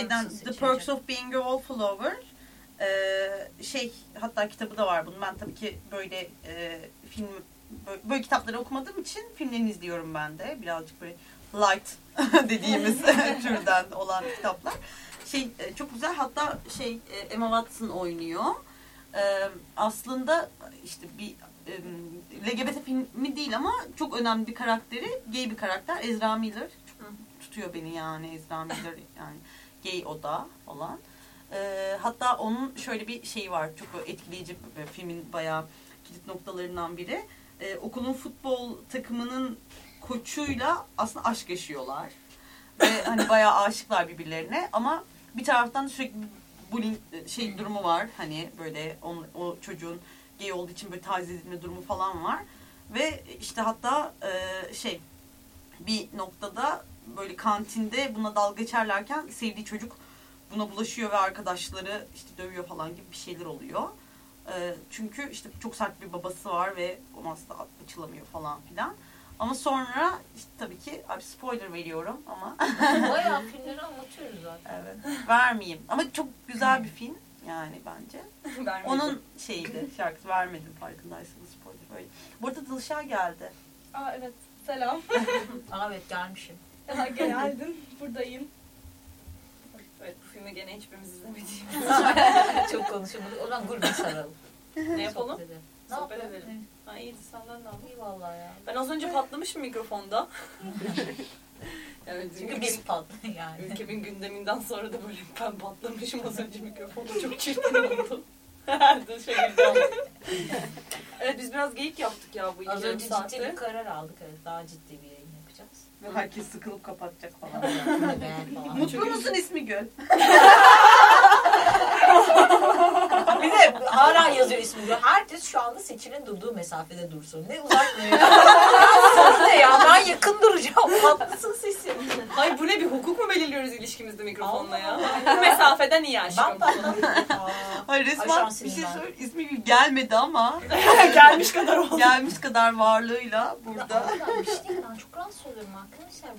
şeyden The? Perks of Being a Wallflower ee, şey hatta kitabı da var bunun. Ben tabii ki böyle e, film böyle, böyle kitapları okumadığım için filmlerini izliyorum ben de. Birazcık böyle light dediğimiz türden olan kitaplar. Şey e, çok güzel. Hatta şey e, Emma Watson oynuyor. Ee, aslında işte bir e, LGBT filmi değil ama çok önemli bir karakteri gay bir karakter. Ezra Miller çok tutuyor beni yani Ezra Miller yani gay o da falan. Ee, hatta onun şöyle bir şeyi var. Çok etkileyici filmin bayağı kilit noktalarından biri. Ee, okulun futbol takımının koçuyla aslında aşk yaşıyorlar. Ve hani bayağı aşıklar birbirlerine ama bir taraftan da sürekli bullying e, şey durumu var. Hani böyle on, o çocuğun gay olduğu için böyle taciz edilme durumu falan var. Ve işte hatta e, şey bir noktada böyle kantinde buna dalga geçerlerken sevdiği çocuk buna bulaşıyor ve arkadaşları işte dövüyor falan gibi bir şeyler oluyor. Ee, çünkü işte çok sert bir babası var ve o asla açılamıyor falan filan. Ama sonra işte tabii ki abi spoiler veriyorum ama Bayağı filmleri anlatıyoruz zaten. evet vermeyeyim. Ama çok güzel bir film yani bence. Vermedim. Onun şeydi şarkısı vermedim farkındaysanız spoiler böyle. Burada Dilşah geldi. Aa evet. Selam. Aa, evet gelmişim. Daha geldin. Buradayım. Evet bu filmi gene hiçbirimiz izlemediğimiz. Çok konuşamadık. Oradan gurme saralım. ne yapalım? Sohbet edelim. Ne Sohbet yapalım? edelim. Ha iyiydi senden ne yapalım? İyi vallahi ya. Ben az önce patlamışım mikrofonda. yani Çünkü biz patlı yani. Ülkemin gündeminden sonra da böyle ben patlamışım az önce mikrofonda çok çirkin. Herhalde şöyle oldu. Evet biz biraz geyik yaptık ya bu Az yarım önce saatte. ciddi bir karar aldık. Evet daha ciddi bir herkes sıkılıp kapatacak falan. Mutlu musun ismi Göl? Bir de hala yazıyor ismi diyor. Herkes şu anda seçinin durduğu mesafede dursun. Ne uzak ne? Ne ya? Ben yakın duracağım. Tatlısın sesin. Hayır bu ne bir hukuk mu belirliyoruz ilişkimizde mikrofonla ya? Bu mesafeden iyi Ben aşkım. patladım. Hayır Ay, resmen an bir şey söyle ismi gelmedi ama Gelmiş kadar oldu. gelmiş kadar varlığıyla burada. Ben çok rahatsız oluyorum arkadaşlar.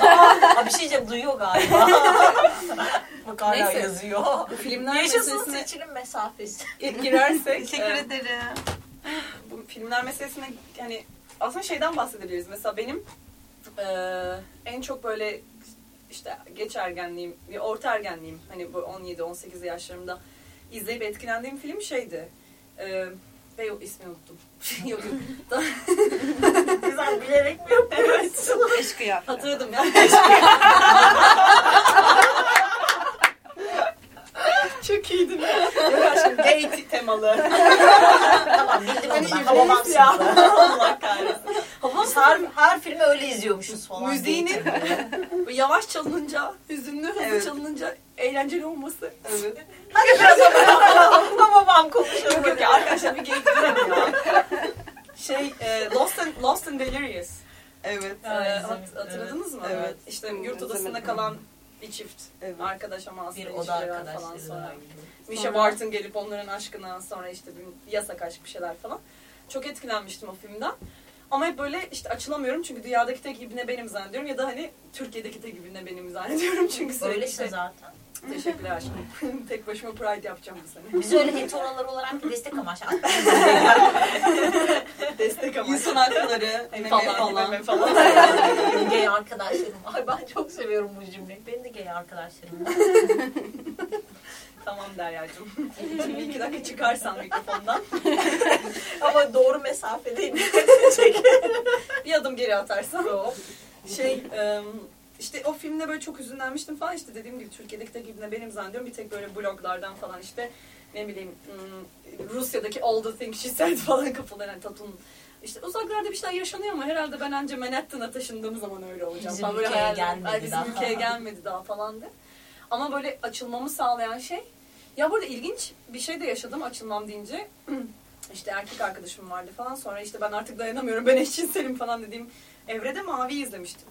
Aa, bir şey diyeceğim duyuyor galiba. Bak hala Neyse. yazıyor. Filmler Yaşasın meselesine seçinin mesafesi. girersek Teşekkür e, ederim. bu filmler meselesine yani aslında şeyden bahsedebiliriz. Mesela benim eee, en çok böyle işte geç ergenliğim, bir orta ergenliğim hani bu 17-18 yaşlarımda izleyip etkilendiğim film şeydi. Eee ve yok ismi unuttum. yok yok. Güzel bilerek mi yapıyorsun? evet. Eşkıya. Hatırladım ya. Çok iyiydim ya. Yok aşkım gay temalı. tamam bildim onu ben. Hani Hababam iblis ya. Allah kahretsin. Biz her, her filmi öyle izliyormuşuz falan. Müziğinin bu yavaş çalınınca, hüzünlü hızlı Evet. çalınınca eğlenceli olması. Evet. Hadi biraz Hababam konuşalım. Yok yok ya arkadaşlar bir geyik durun ya. Şey, e, Lost, and, Lost and Delirious. Evet. E, Ha, hat- hatırladınız mı? Evet. İşte yurt odasında İzlemedim. kalan bir çift Evet. arkadaş ama aslında Bir oda ilişkileri var falan sonra. Misha Sonra- Barton gelip onların aşkına sonra işte bir yasak aşk bir şeyler falan. Çok etkilenmiştim o filmden. Ama hep böyle işte açılamıyorum çünkü dünyadaki tek ibne benim zannediyorum ya da hani Türkiye'deki tek ibne benim zannediyorum çünkü sürekli Öylesin şey- zaten. Teşekkürler aşkım. Tek başıma Pride yapacağım bu sene. Biz öyle heterolar olarak destek amaçlı. Destek amaçlı. İnsan hakları, falan, falan. falan. gay arkadaşlarım. Ay ben çok seviyorum bu cümleyi. Benim de gay arkadaşlarım. Tamam Derya'cığım. Şimdi iki dakika çıkarsan mikrofondan. Ama doğru mesafedeyim. Bir adım geri atarsan. şey işte o filmde böyle çok hüzünlenmiştim falan işte dediğim gibi Türkiye'deki tek ibne benim zannediyorum bir tek böyle bloglardan falan işte ne bileyim hmm, Rusya'daki All the Things She Said falan kapılar hani Tatun işte uzaklarda bir şeyler yaşanıyor ama herhalde ben anca Manhattan'a taşındığım zaman öyle olacağım. Bizim falan. Böyle ülkeye hayal- gelmedi Ay, bizim daha. ülkeye gelmedi daha falan de. Ama böyle açılmamı sağlayan şey ya burada ilginç bir şey de yaşadım açılmam deyince işte erkek arkadaşım vardı falan sonra işte ben artık dayanamıyorum ben eşcinselim falan dediğim evrede Mavi izlemiştim.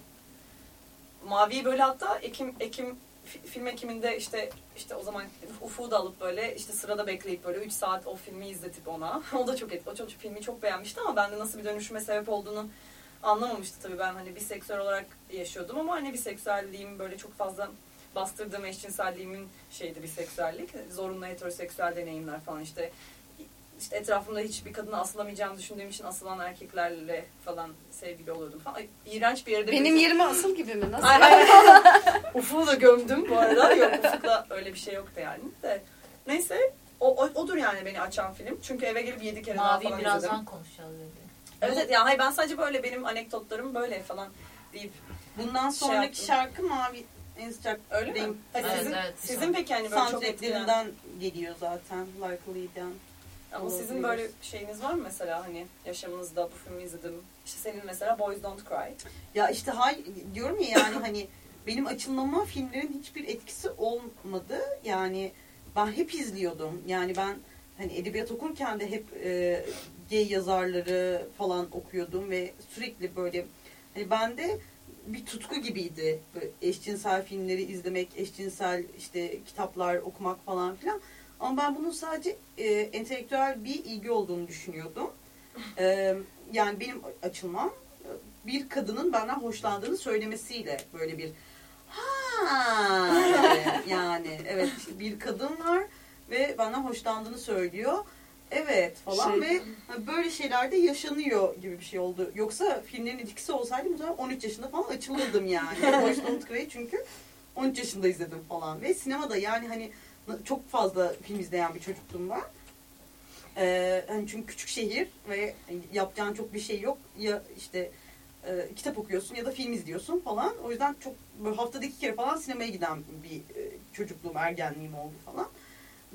Mavi'yi böyle hatta Ekim Ekim fi- film Ekim'inde işte işte o zaman Ufuk'u da alıp böyle işte sırada bekleyip böyle 3 saat o filmi izletip ona. o da çok et, o çok filmi çok beğenmişti ama bende nasıl bir dönüşüme sebep olduğunu anlamamıştı tabii ben hani biseksüel olarak yaşıyordum ama hani biseksüelliğim böyle çok fazla bastırdığım eşcinselliğimin şeydi biseksüellik. Zorunlu heteroseksüel deneyimler falan işte işte etrafımda hiçbir kadına asılamayacağımı düşündüğüm için asılan erkeklerle falan sevgili oluyordum falan. Ay, iğrenç bir yerde Benim bir- yerime asıl gibi mi? Nasıl? Ay, ay. Ufuk'u da gömdüm bu arada. Yok Ufuk'la öyle bir şey yoktu yani. De. Neyse o, o- odur yani beni açan film. Çünkü eve gelip yedi kere daha Mavi falan birazdan izledim. konuşacağız dedi. Evet, evet yani hayır, ben sadece böyle benim anekdotlarım böyle falan deyip Bundan Şey sonraki yaptım. şarkı mavi en sıcak öyle mi? Ha, Evet, sizin, evet, sizin peki hani böyle çok etkilen. soundtracklerinden geliyor zaten. Like a Lee'den. Ama sizin böyle şeyiniz var mı mesela hani yaşamınızda bu filmi izledim. İşte senin mesela Boys Don't Cry. Ya işte hay diyorum ya yani hani benim açılmama filmlerin hiçbir etkisi olmadı. Yani ben hep izliyordum. Yani ben hani edebiyat okurken de hep e, gay yazarları falan okuyordum ve sürekli böyle hani bende bir tutku gibiydi. Böyle eşcinsel filmleri izlemek, eşcinsel işte kitaplar okumak falan filan. Ama ben bunun sadece e, entelektüel bir ilgi olduğunu düşünüyordum. E, yani benim açılmam bir kadının benden hoşlandığını söylemesiyle böyle bir ha yani evet bir kadın var ve benden hoşlandığını söylüyor. Evet falan Şey- ve böyle şeyler de yaşanıyor gibi bir şey oldu. Yoksa filmlerin etkisi olsaydı muhtemelen 13 yaşında falan açılırdım yani. Don't Cry çünkü 13 yaşında izledim falan. Ve sinemada yani hani çok fazla film izleyen bir çocuktum ben. Ee, hani çünkü küçük şehir ve yapacağın çok bir şey yok. Ya işte e, kitap okuyorsun ya da film izliyorsun falan. O yüzden çok böyle haftada iki kere falan sinemaya giden bir e, çocukluğum, ergenliğim oldu falan.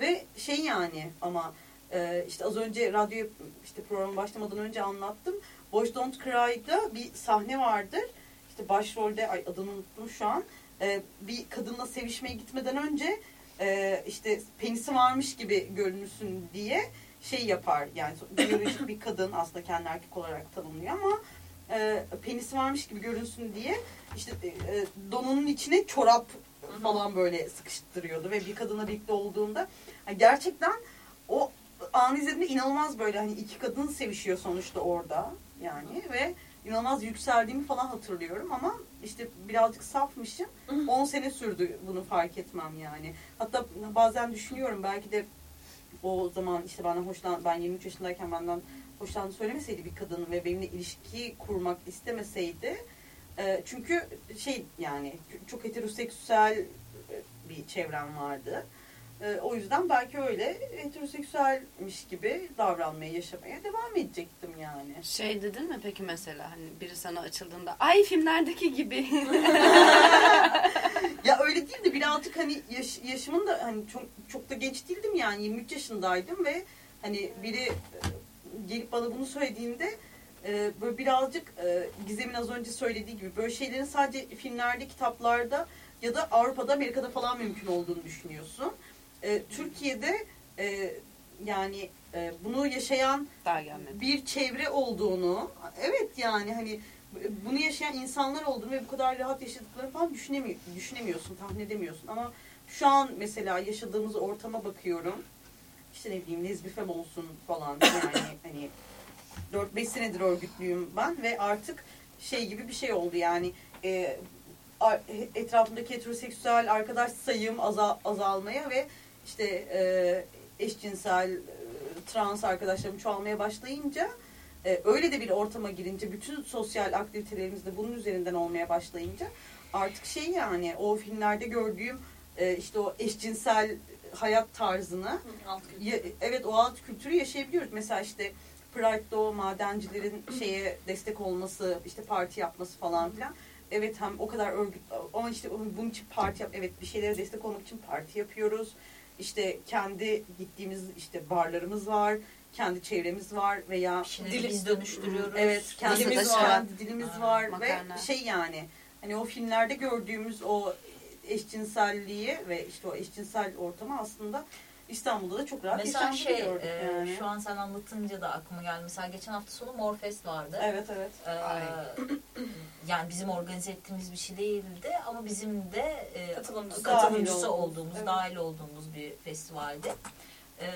Ve şey yani ama e, işte az önce radyo işte program başlamadan önce anlattım. Boys Don't Cry'da bir sahne vardır. İşte başrolde ay adını unuttum şu an. E, bir kadınla sevişmeye gitmeden önce e, işte penisi varmış gibi görünürsün diye şey yapar. Yani biyolojik bir kadın aslında kendi erkek olarak tanımlıyor ama e, penisi varmış gibi görünsün diye işte e, donunun içine çorap falan böyle sıkıştırıyordu ve bir kadınla birlikte olduğunda yani gerçekten o an izlediğimde inanılmaz böyle hani iki kadın sevişiyor sonuçta orada yani ve inanılmaz yükseldiğimi falan hatırlıyorum ama işte birazcık safmışım. 10 sene sürdü bunu fark etmem yani. Hatta bazen düşünüyorum belki de o zaman işte benden hoşlan ben 23 yaşındayken benden hoşlandığını söylemeseydi bir kadın ve benimle ilişki kurmak istemeseydi e, çünkü şey yani çok heteroseksüel bir çevrem vardı. E, o yüzden belki öyle heteroseksüelmiş gibi davranmaya, yaşamaya devam edecektim yani. Şey dedin mi peki mesela hani biri sana açıldığında ay filmlerdeki gibi. Ya öyle değil de birazcık hani yaş, yaşımın da hani çok, çok da genç değildim yani 23 yaşındaydım ve hani biri e, gelip bana bunu söylediğinde e, böyle birazcık e, Gizem'in az önce söylediği gibi böyle şeylerin sadece filmlerde, kitaplarda ya da Avrupa'da, Amerika'da falan mümkün olduğunu düşünüyorsun. E, Türkiye'de e, yani e, bunu yaşayan Daha gelmedi. bir çevre olduğunu evet yani hani bunu yaşayan insanlar olduğunu ve bu kadar rahat yaşadıklarını falan düşünemi düşünemiyorsun, tahmin edemiyorsun. Ama şu an mesela yaşadığımız ortama bakıyorum. İşte ne bileyim lezbifem olsun falan yani hani 4-5 senedir örgütlüyüm ben ve artık şey gibi bir şey oldu yani e, a- etrafımdaki heteroseksüel arkadaş sayım aza- azalmaya ve işte e, eşcinsel, e, trans arkadaşlarım çoğalmaya başlayınca e, öyle de bir ortama girince bütün sosyal aktivitelerimiz de bunun üzerinden olmaya başlayınca artık şey yani o filmlerde gördüğüm e, işte o eşcinsel hayat tarzını ya- evet o alt kültürü yaşayabiliyoruz. Mesela işte Pride'da o madencilerin şeye destek olması, işte parti yapması falan filan. Evet hem o kadar örgüt ama işte bunun için parti yap evet bir şeylere destek olmak için parti yapıyoruz. İşte kendi gittiğimiz işte barlarımız var, kendi çevremiz var veya biz dönüştürüyoruz. Evet, kendi Dilimiz dilimiz var. Kendi dilimiz Aynen. var Makarna. ve şey yani hani o filmlerde gördüğümüz o eşcinselliği ve işte o eşcinsel ortamı aslında İstanbul'da da çok rahat Mesela şey e, yani. şu an sen anlatınca da aklıma geldi. Mesela geçen hafta sonu Morfest vardı. Evet evet. Ee, yani bizim organize ettiğimiz bir şey değildi ama bizim de e, Katılımcısı. katılımcısı Dahil olduğumuz, evet. dahil olduğumuz bir festivaldi. Ee,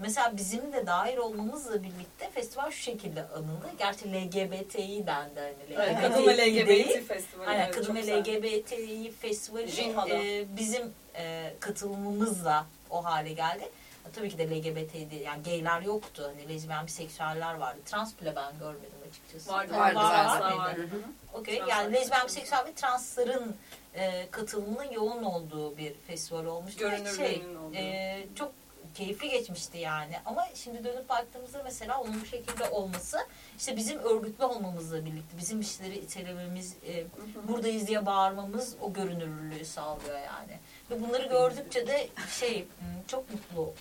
mesela bizim de dahil olmamızla birlikte festival şu şekilde anıldı. Gerçi LGBTİ dendi hani Evet, LGBTİ Kadın ve değil. LGBT Festivali. Aynen evet, Kadın. LGBTİ Festivali e, bizim e, katılımımızla o hale geldi. E, tabii ki de LGBT'ydi. Yani gayler yoktu. Hani lezbiyen biseksüeller vardı. Trans bile ben görmedim açıkçası. Vardı, Var- vardı, var translar mıydı? vardı. Okey. Yani katılımı. biseksüel ve transların e, katılımının yoğun olduğu bir festival olmuştu. Görünürlüğünün şey, olduğu. e, çok keyifli geçmişti yani. Ama şimdi dönüp baktığımızda mesela onun bu şekilde olması işte bizim örgütlü olmamızla birlikte bizim işleri itelememiz, e, buradayız diye bağırmamız o görünürlüğü sağlıyor yani. Ve bunları gördükçe de şey m, çok mutlu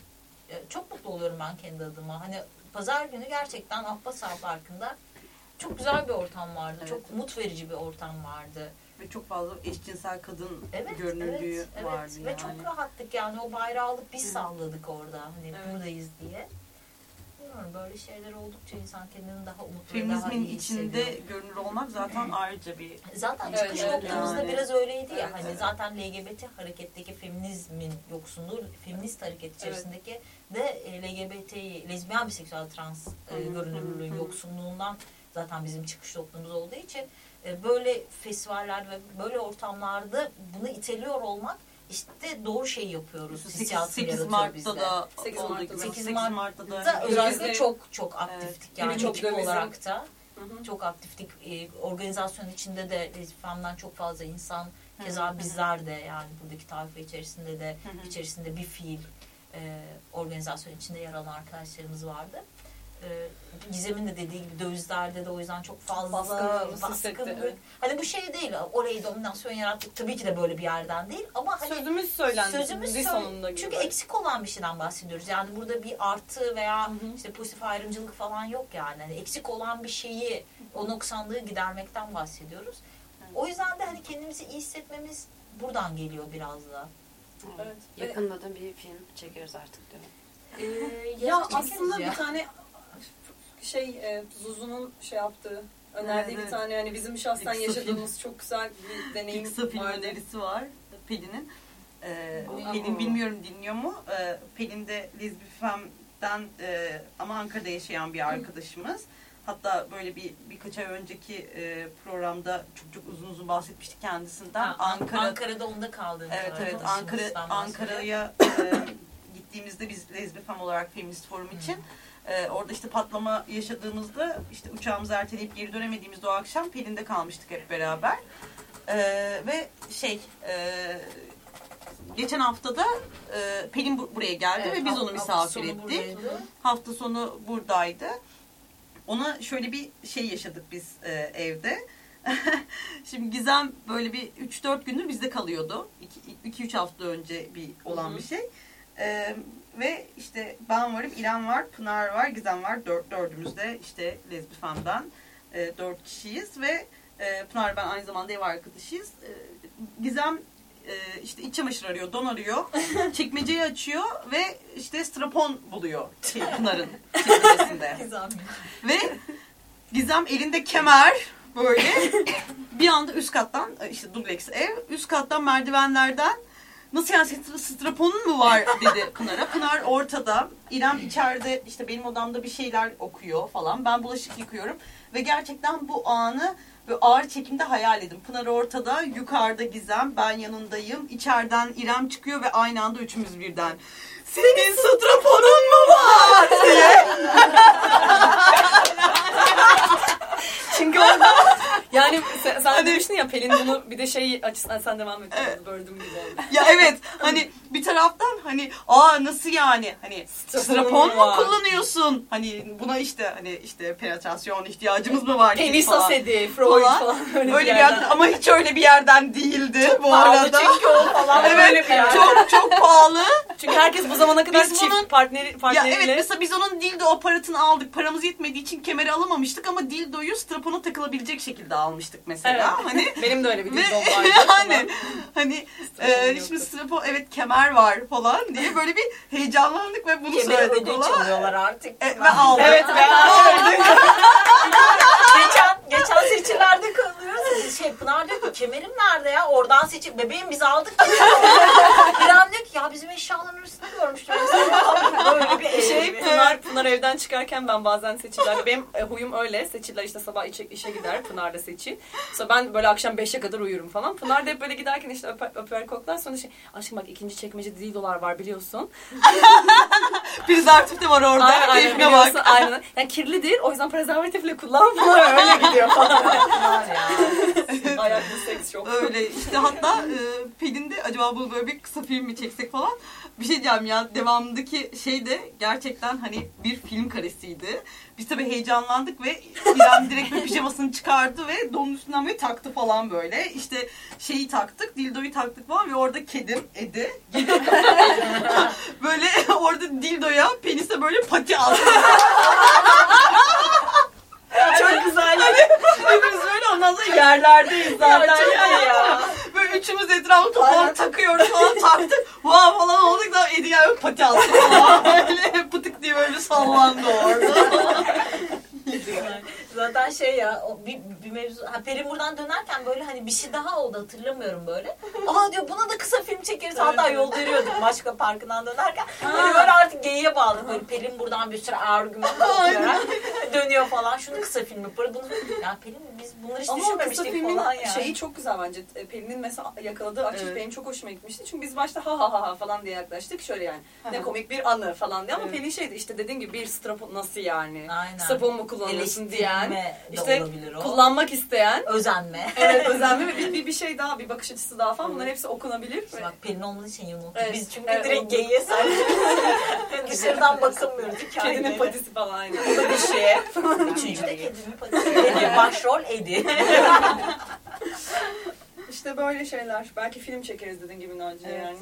e, çok mutlu oluyorum ben kendi adıma. Hani pazar günü gerçekten Abbas Parkı'nda çok güzel bir ortam vardı. Evet. Çok umut verici bir ortam vardı. Ve çok fazla eşcinsel kadın Evet, görünürlüğü evet, evet. vardı Ve yani. çok rahattık yani o bayrağı alıp biz salladık orada. Hani Evet. buradayız diye. Bilmiyorum böyle şeyler oldukça insan kendini daha umutlu ve daha Feminizmin iyi içinde hissediyor. görünür olmak zaten ayrıca bir Zaten Evet, çıkış evet, noktamızda yani. biraz öyleydi ya. Evet, hani evet. zaten LGBT hareketteki feminizmin yoksunluğu, feminist hareket içerisindeki de e, LGBT, lezbiyen, biseksüel, trans Hı hı, görünürlüğün hı hı. yoksunluğundan zaten bizim çıkış noktamız olduğu için e, böyle festivaller ve böyle ortamlarda bunu iteliyor olmak işte doğru şeyi yapıyoruz. 8, hissiyatını 8 yaratıyor Mart'ta da 8 olduğu Mart'ta gibi. da. 8 8 Mart- Mart'ta da Da özellikle çok çok aktiftik Evet. yani Birçok ekip dövizin- olarak da Hı hı. çok aktiftik. Ee, organizasyon içinde de Lezifem'den çok fazla insan keza hı. bizler de yani buradaki tayfa içerisinde de Hı hı. içerisinde bir fiil e, organizasyon içinde yer alan arkadaşlarımız vardı. E, Gizem'in de dediği gibi dövizlerde de o yüzden çok fazla Baskın baskın, evet. Hani bu şey değil. Orayı dominasyon yarattık. Tabii ki de böyle bir yerden değil. Ama hani Sözümüz söylendi. Sözümüz Sözümüz söyle- sonunda gibi. Çünkü eksik olan bir şeyden bahsediyoruz. Yani burada bir artı veya hı. işte pozitif ayrımcılık falan yok yani. Hani eksik olan bir şeyi, o noksanlığı gidermekten bahsediyoruz. O yüzden de hani kendimizi iyi hissetmemiz buradan geliyor biraz da. Evet. Ve- Yakında da bir film çekeriz artık değil mi? Ee, Ya aslında ya. bir tane şey e, Zuzu'nun şey yaptığı önerdiği Evet, bir tane hani bizim şahsen kısa yaşadığımız çok güzel bir deneyim kısa film vardı. önerisi var Pelin'in. Ee. Pelin bilmiyorum dinliyor mu? Ee, Pelin de Lezbifem'den e, ama Ankara'da yaşayan bir arkadaşımız. Hatta böyle bir birkaç ay önceki e, programda çok çok uzun uzun bahsetmiştik kendisinden. Ha, An- Ankara Ankara'da onda kaldığını Evet evet Ankara. Ankara'ya e, gittiğimizde biz Lezbifem olarak Feminist Forum için e, orada işte patlama yaşadığımızda işte uçağımızı erteleyip geri dönemediğimizde o akşam Pelin'de kalmıştık hep beraber. E, ve şey e, geçen haftada e, Pelin bu- buraya geldi Evet, ve biz hafta- onu hafta misafir sonu ettik. Hafta sonu buradaydı. Ona şöyle bir şey yaşadık biz e, evde. Şimdi Gizem böyle bir 3-4 gündür bizde kalıyordu. 2-3 hafta önce bir olan Hı hı. bir şey. E, ve işte ben varım, İrem var, Pınar var, Gizem var. Dört, dördümüz de işte Lezbifem'den e, dört kişiyiz ve e, Pınar ben aynı zamanda ev arkadaşıyız. E, Gizem e, işte iç çamaşır arıyor, don arıyor. Çekmeceyi açıyor ve işte strapon buluyor şey, Pınar'ın çekmecesinde. Gizem. Ve Gizem elinde kemer böyle bir anda üst kattan işte dubleks ev üst kattan merdivenlerden Nasıl yani stra- straponun mu var dedi Pınar'a. Pınar ortada. İrem içeride işte benim odamda bir şeyler okuyor falan. Ben bulaşık yıkıyorum. Ve gerçekten bu anı böyle ağır çekimde hayal edin. Pınar ortada, yukarıda Gizem, ben yanındayım. İçeriden İrem çıkıyor ve aynı anda üçümüz birden. Senin straponun mu var diye. Çünkü orada yani sen, sen demiştin ya Pelin bunu bir de şey açısından sen devam et. Evet. Böldüm gibi oldu. Ya evet hani bir taraftan hani aa nasıl yani hani strapon mu kullanıyorsun? Hani buna işte hani işte penetrasyon ihtiyacımız mı var? Penis asedi, Freud Falan. falan. Öyle, Öyle bir yerden ama hiç öyle bir yerden değildi bu arada. Çünkü o falan Evet bir yer. çok çok pahalı. Çünkü herkes bu zamana kadar Biz çift bunun- partneri, Ya partneriyle evet mesela biz onun dildo aparatını aldık. Paramız yetmediği için kemeri alamamıştık ama dildoyu strapona takılabilecek şekilde almıştık mesela. Evet. Hani benim de öyle bir dildom vardı. yani hani e, yoktu. şimdi strapon evet kemer var falan diye böyle bir heyecanlandık ve bunu Kemeri söyledik ödünç falan. alıyorlar artık. E, ve aldık. Evet ve geçen, geçen seçimlerde kalıyoruz. Şey Pınar diyor ki kemerim nerede ya? Oradan seçim. Bebeğim biz aldık. İrem diyor ki ya bizim eşyaların arasında görmüştüm. Böyle bir şey şey. Pınar, Pınar evden çıkarken ben bazen seçiler benim e, huyum öyle seçiler işte sabah işe, işe gider Pınar da seçi sonra ben böyle akşam 5'e kadar uyurum falan. Pınar da hep böyle giderken işte öper, öper koklar. Sonra şey aşkım bak ikinci çekmecede değil dolar var biliyorsun. Prezervatif de var orada. aynen, aynen, biliyorsun bak. aynen. Yani kirlidir o yüzden prezervatifle kullan Pınar öyle gidiyor falan. Pınar ya. ayaklı seks şok Öyle işte. Hatta e, Pelin de acaba bunu böyle bir kısa film mi çeksek falan. Bir şey diyeceğim ya devamındaki şey de gerçekten hani bir film karesiydi. Biz tabii heyecanlandık ve İrem direkt bir pijamasını çıkardı ve donun üstünden böyle taktı falan böyle. İşte şeyi taktık, dildoyu taktık falan ve orada kedim Edi böyle orada dildoya penise böyle pati aldı. çok güzel Hepimiz böyle ondan sonra yerlerdeyiz zaten. iyi ya. Böyle üçümüz etrafı toplam takıyoruz falan taktık. Wow falan olduk da Edi yani pati aldı falan. Böyle pıtık diye böyle sallandı orada. Zaten şey ya o bir, bir mevzu ha, Pelin buradan dönerken böyle hani bir şey daha oldu hatırlamıyorum böyle. Aa diyor buna da kısa film çekeriz. Hatta yol veriyorduk başka parkından dönerken. Hani böyle artık geyiğe bağlı. Böyle Pelin buradan bir sürü argüman okuyarak dönüyor falan. Şunu kısa film yaparız. Bunu... Ya Pelin biz bunları hiç Ama o kısa düşünmemiştik filmin falan yani. şeyi çok güzel bence. E, Pelin'in mesela yakaladığı açış Evet. benim çok hoşuma gitmişti. Çünkü biz başta ha ha ha ha falan diye yaklaştık. Şöyle yani ne komik bir anı falan diye. Ama Evet. Pelin şeydi işte dediğin gibi bir strapon nasıl yani? Aynen. Strapon mu kullanıyorsun diyen. De işte olabilir o. Kullanmak isteyen. Özenme. Evet özenme ve bir, bir, bir şey daha bir bakış açısı daha falan. Bunların hepsi okunabilir. İşte Bak Pelin olmadığı için yanıltıcı. Evet, Biz çünkü evet, direkt geyiğe sahip. Dışarıdan bakamıyoruz. Kedinin patisi falan aynı. O da bir şeye. Üçüncü de kedinin patisi. Başrol Edi. İşte böyle şeyler. Belki film çekeriz dediğin gibi Naciye Evet. yani.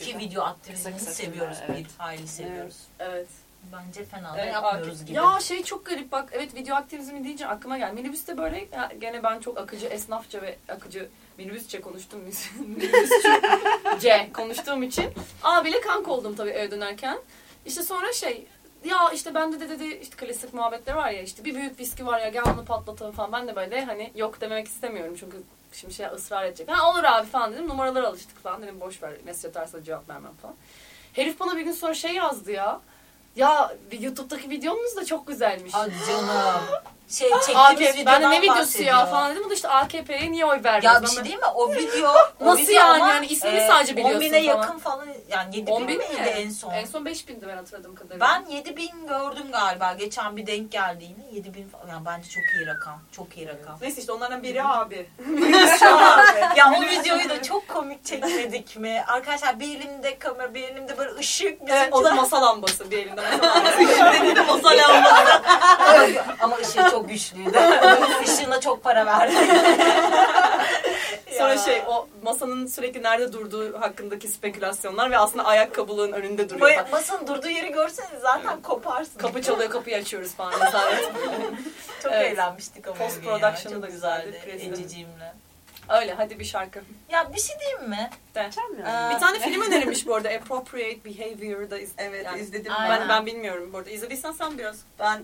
Ki video aktivizmini seviyoruz. evet. Bir hayli seviyoruz. Evet. Bence fena da Evet, yapmıyoruz ak- gibi. Ya şey çok garip bak evet video aktivizmi deyince aklıma geldi. Minibüste böyle ya, gene ben çok akıcı esnafça ve akıcı minibüsçe konuştum. minibüsçe konuştuğum için abiyle kanka oldum tabii eve dönerken. İşte sonra şey ya işte bende de dedi işte klasik muhabbetler var ya işte bir büyük viski var ya gel onu patlatalım falan. Ben de böyle hani yok dememek istemiyorum çünkü şimdi şey ısrar edecek. Ha olur abi falan dedim numaralara alıştık falan dedim boş ver mesaj atarsa cevap vermem falan. Herif bana bir gün sonra şey yazdı ya. Ya YouTube'daki videonuz da çok güzelmiş. Hadi canım. Şey çektiğimiz AKP, videodan ben de ne videosu bahsediyor. ya falan dedim. O da işte AKP'ye niye oy verdiniz? Ya bir şey değil mi? O video... o Nasıl video yani? ama, Yani ismini e, sadece 10 biliyorsun bine falan. yakın falan. Yani 7 10 bin bin miydi mi? en son? En son 5 bindi ben hatırladığım kadarıyla. Ben 7 bin gördüm galiba. Geçen bir denk geldi yine. 7 bin falan. Yani bence çok iyi rakam. Çok iyi rakam. Neyse işte onlardan biri abi. ya o videoyu da çok komik çekmedik mi? Arkadaşlar bir elimde kamera, bir elimde böyle ışık. Bizim Evet, o da masa lambası bir elinde masa lambası. Dedi de masa lambası. Ama ışığı çok güçlüydü. Işığına çok para verdi. Sonra Ya. şey o masanın sürekli nerede durduğu hakkındaki spekülasyonlar ve aslında ayakkabılığın önünde duruyor. Baya- Masanın durduğu yeri görseniz zaten koparsın. Kapı çalıyor kapıyı açıyoruz falan. Çok Evet. eğlenmiştik ama. Post production'ı Çok da güzeldi. Ececiğimle. Öyle hadi bir şarkı. Ya bir şey diyeyim mi? De. Ee, Bir tane film önerilmiş bu arada. Appropriate Behavior'da iz- Evet yani izledim Aynen. Ben, ben bilmiyorum bu arada. İzlediysen sen biraz. Ben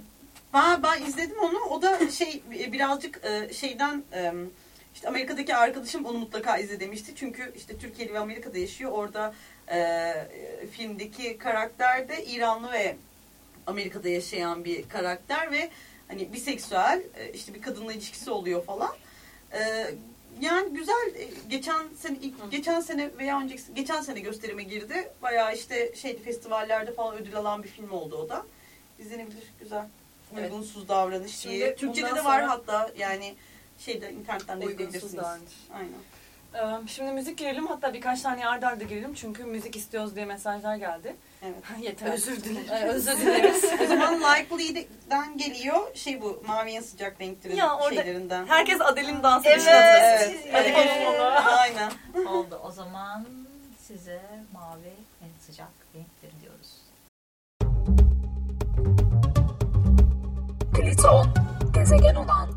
Ben, ben izledim onu. O da şey birazcık e, şeyden e, işte Amerika'daki arkadaşım onu mutlaka izle demişti. Çünkü işte Türkiye'li ve Amerika'da yaşıyor. Orada e, filmdeki karakter de İranlı ve Amerika'da yaşayan bir karakter ve hani biseksüel e, işte bir kadınla ilişkisi oluyor falan. E, yani güzel geçen sene ilk, geçen sene veya önceki geçen sene gösterime girdi. Bayağı işte şeydi festivallerde falan ödül alan bir film oldu o da. İzlenebilir güzel. Evet. Uygunsuz davranış Şimdi diye. Türkçe'de de var sonra- hatta yani şeyde internetten de Uygunsuz izleyebilirsiniz. davranış. Aynen. Ee, Şimdi müzik girelim hatta birkaç tane arda arda girelim çünkü müzik istiyoruz diye mesajlar geldi. Evet. Yeter. Özür dilerim. Ee, özür dileriz. o zaman Likely'den geliyor şey bu mavi en sıcak renklerin Ya orada şeylerinden. Herkes Adel'in dans Evet. hatırlasın. Evet. Hadi onu. Aynen. Oldu. O zaman size mavi en sıcak Pliton. Gezegen olan.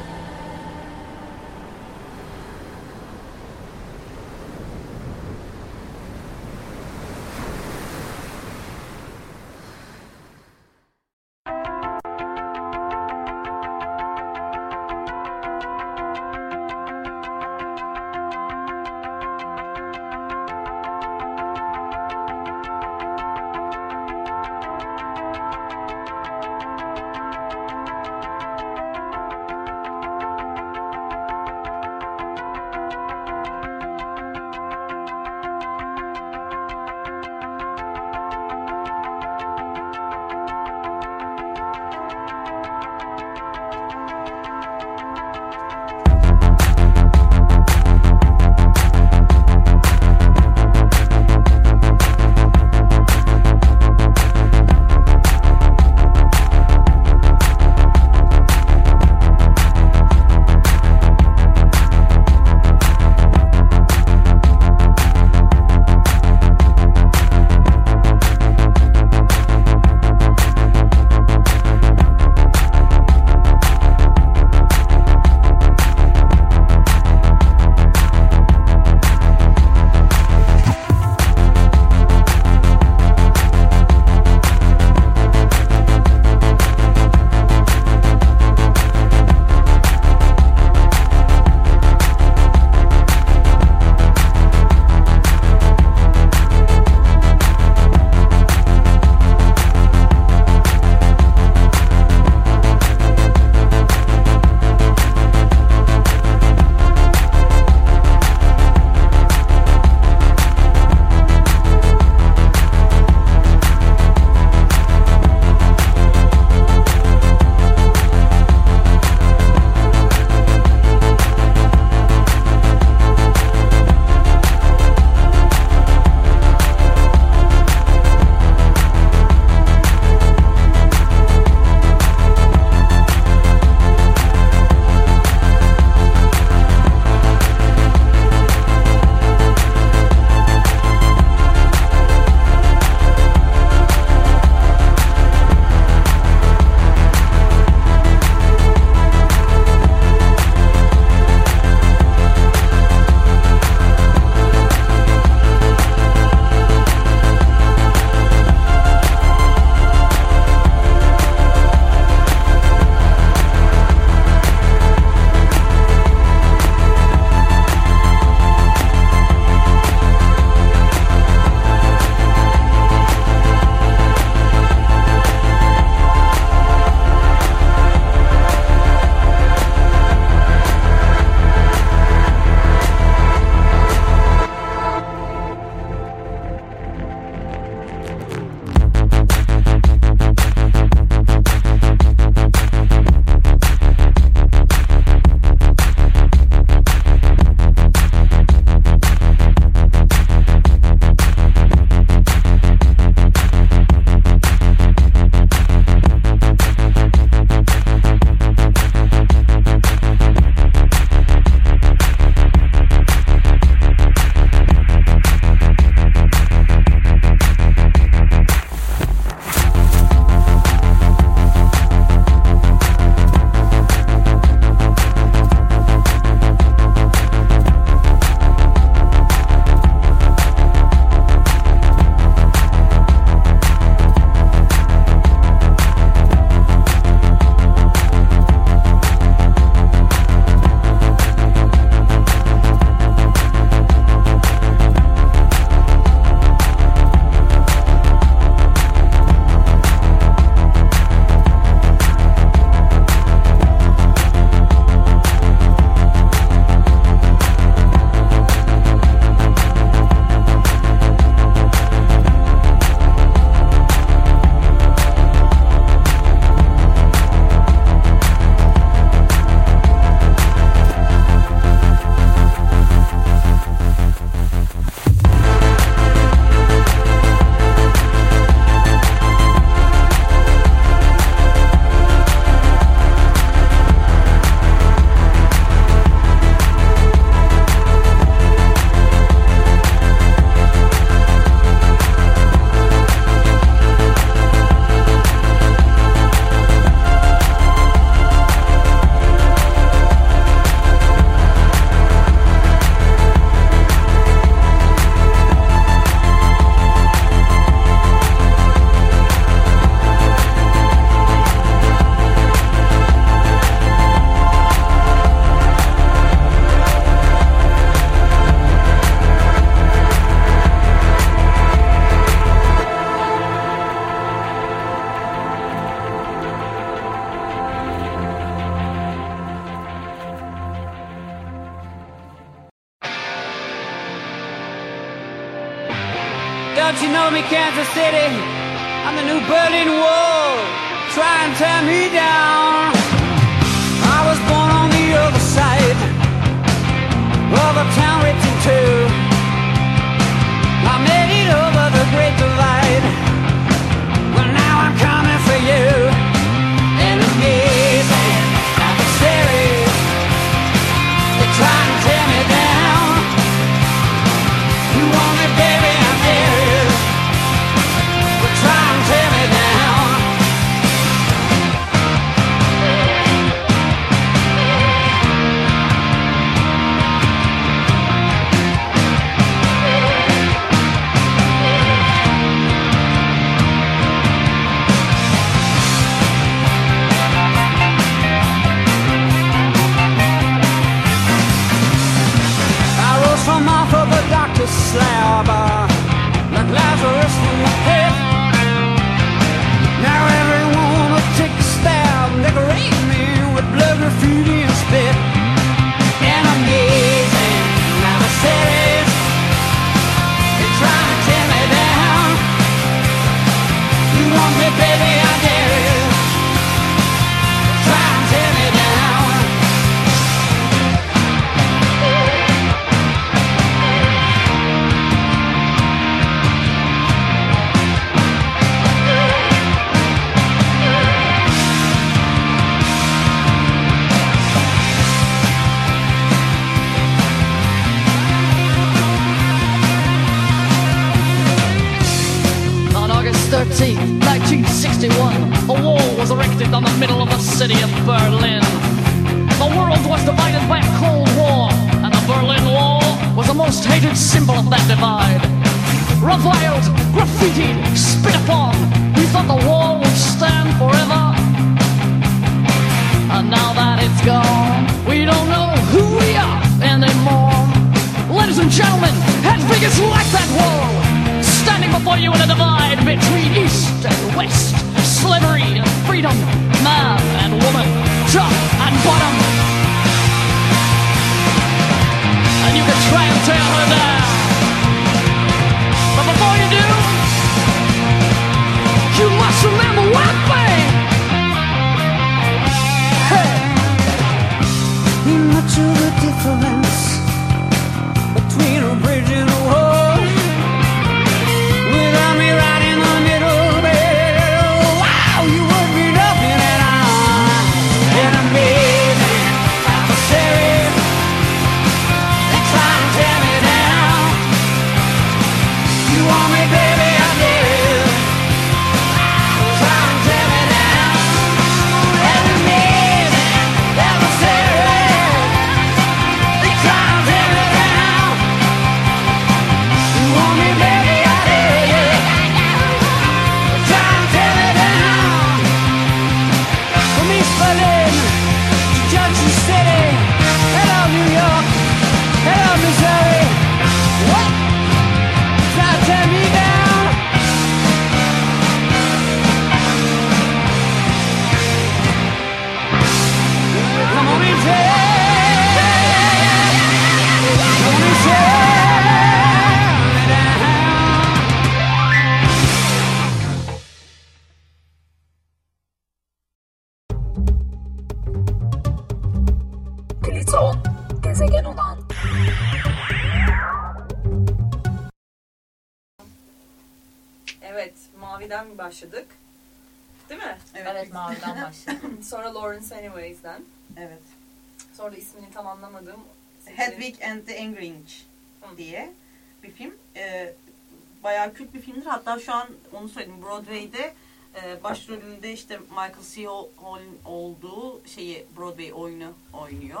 filmdir. Hatta şu an onu söyledim Broadway'de e, başrolünde işte Michael C. Hall'in olduğu şeyi Broadway oyunu oynuyor.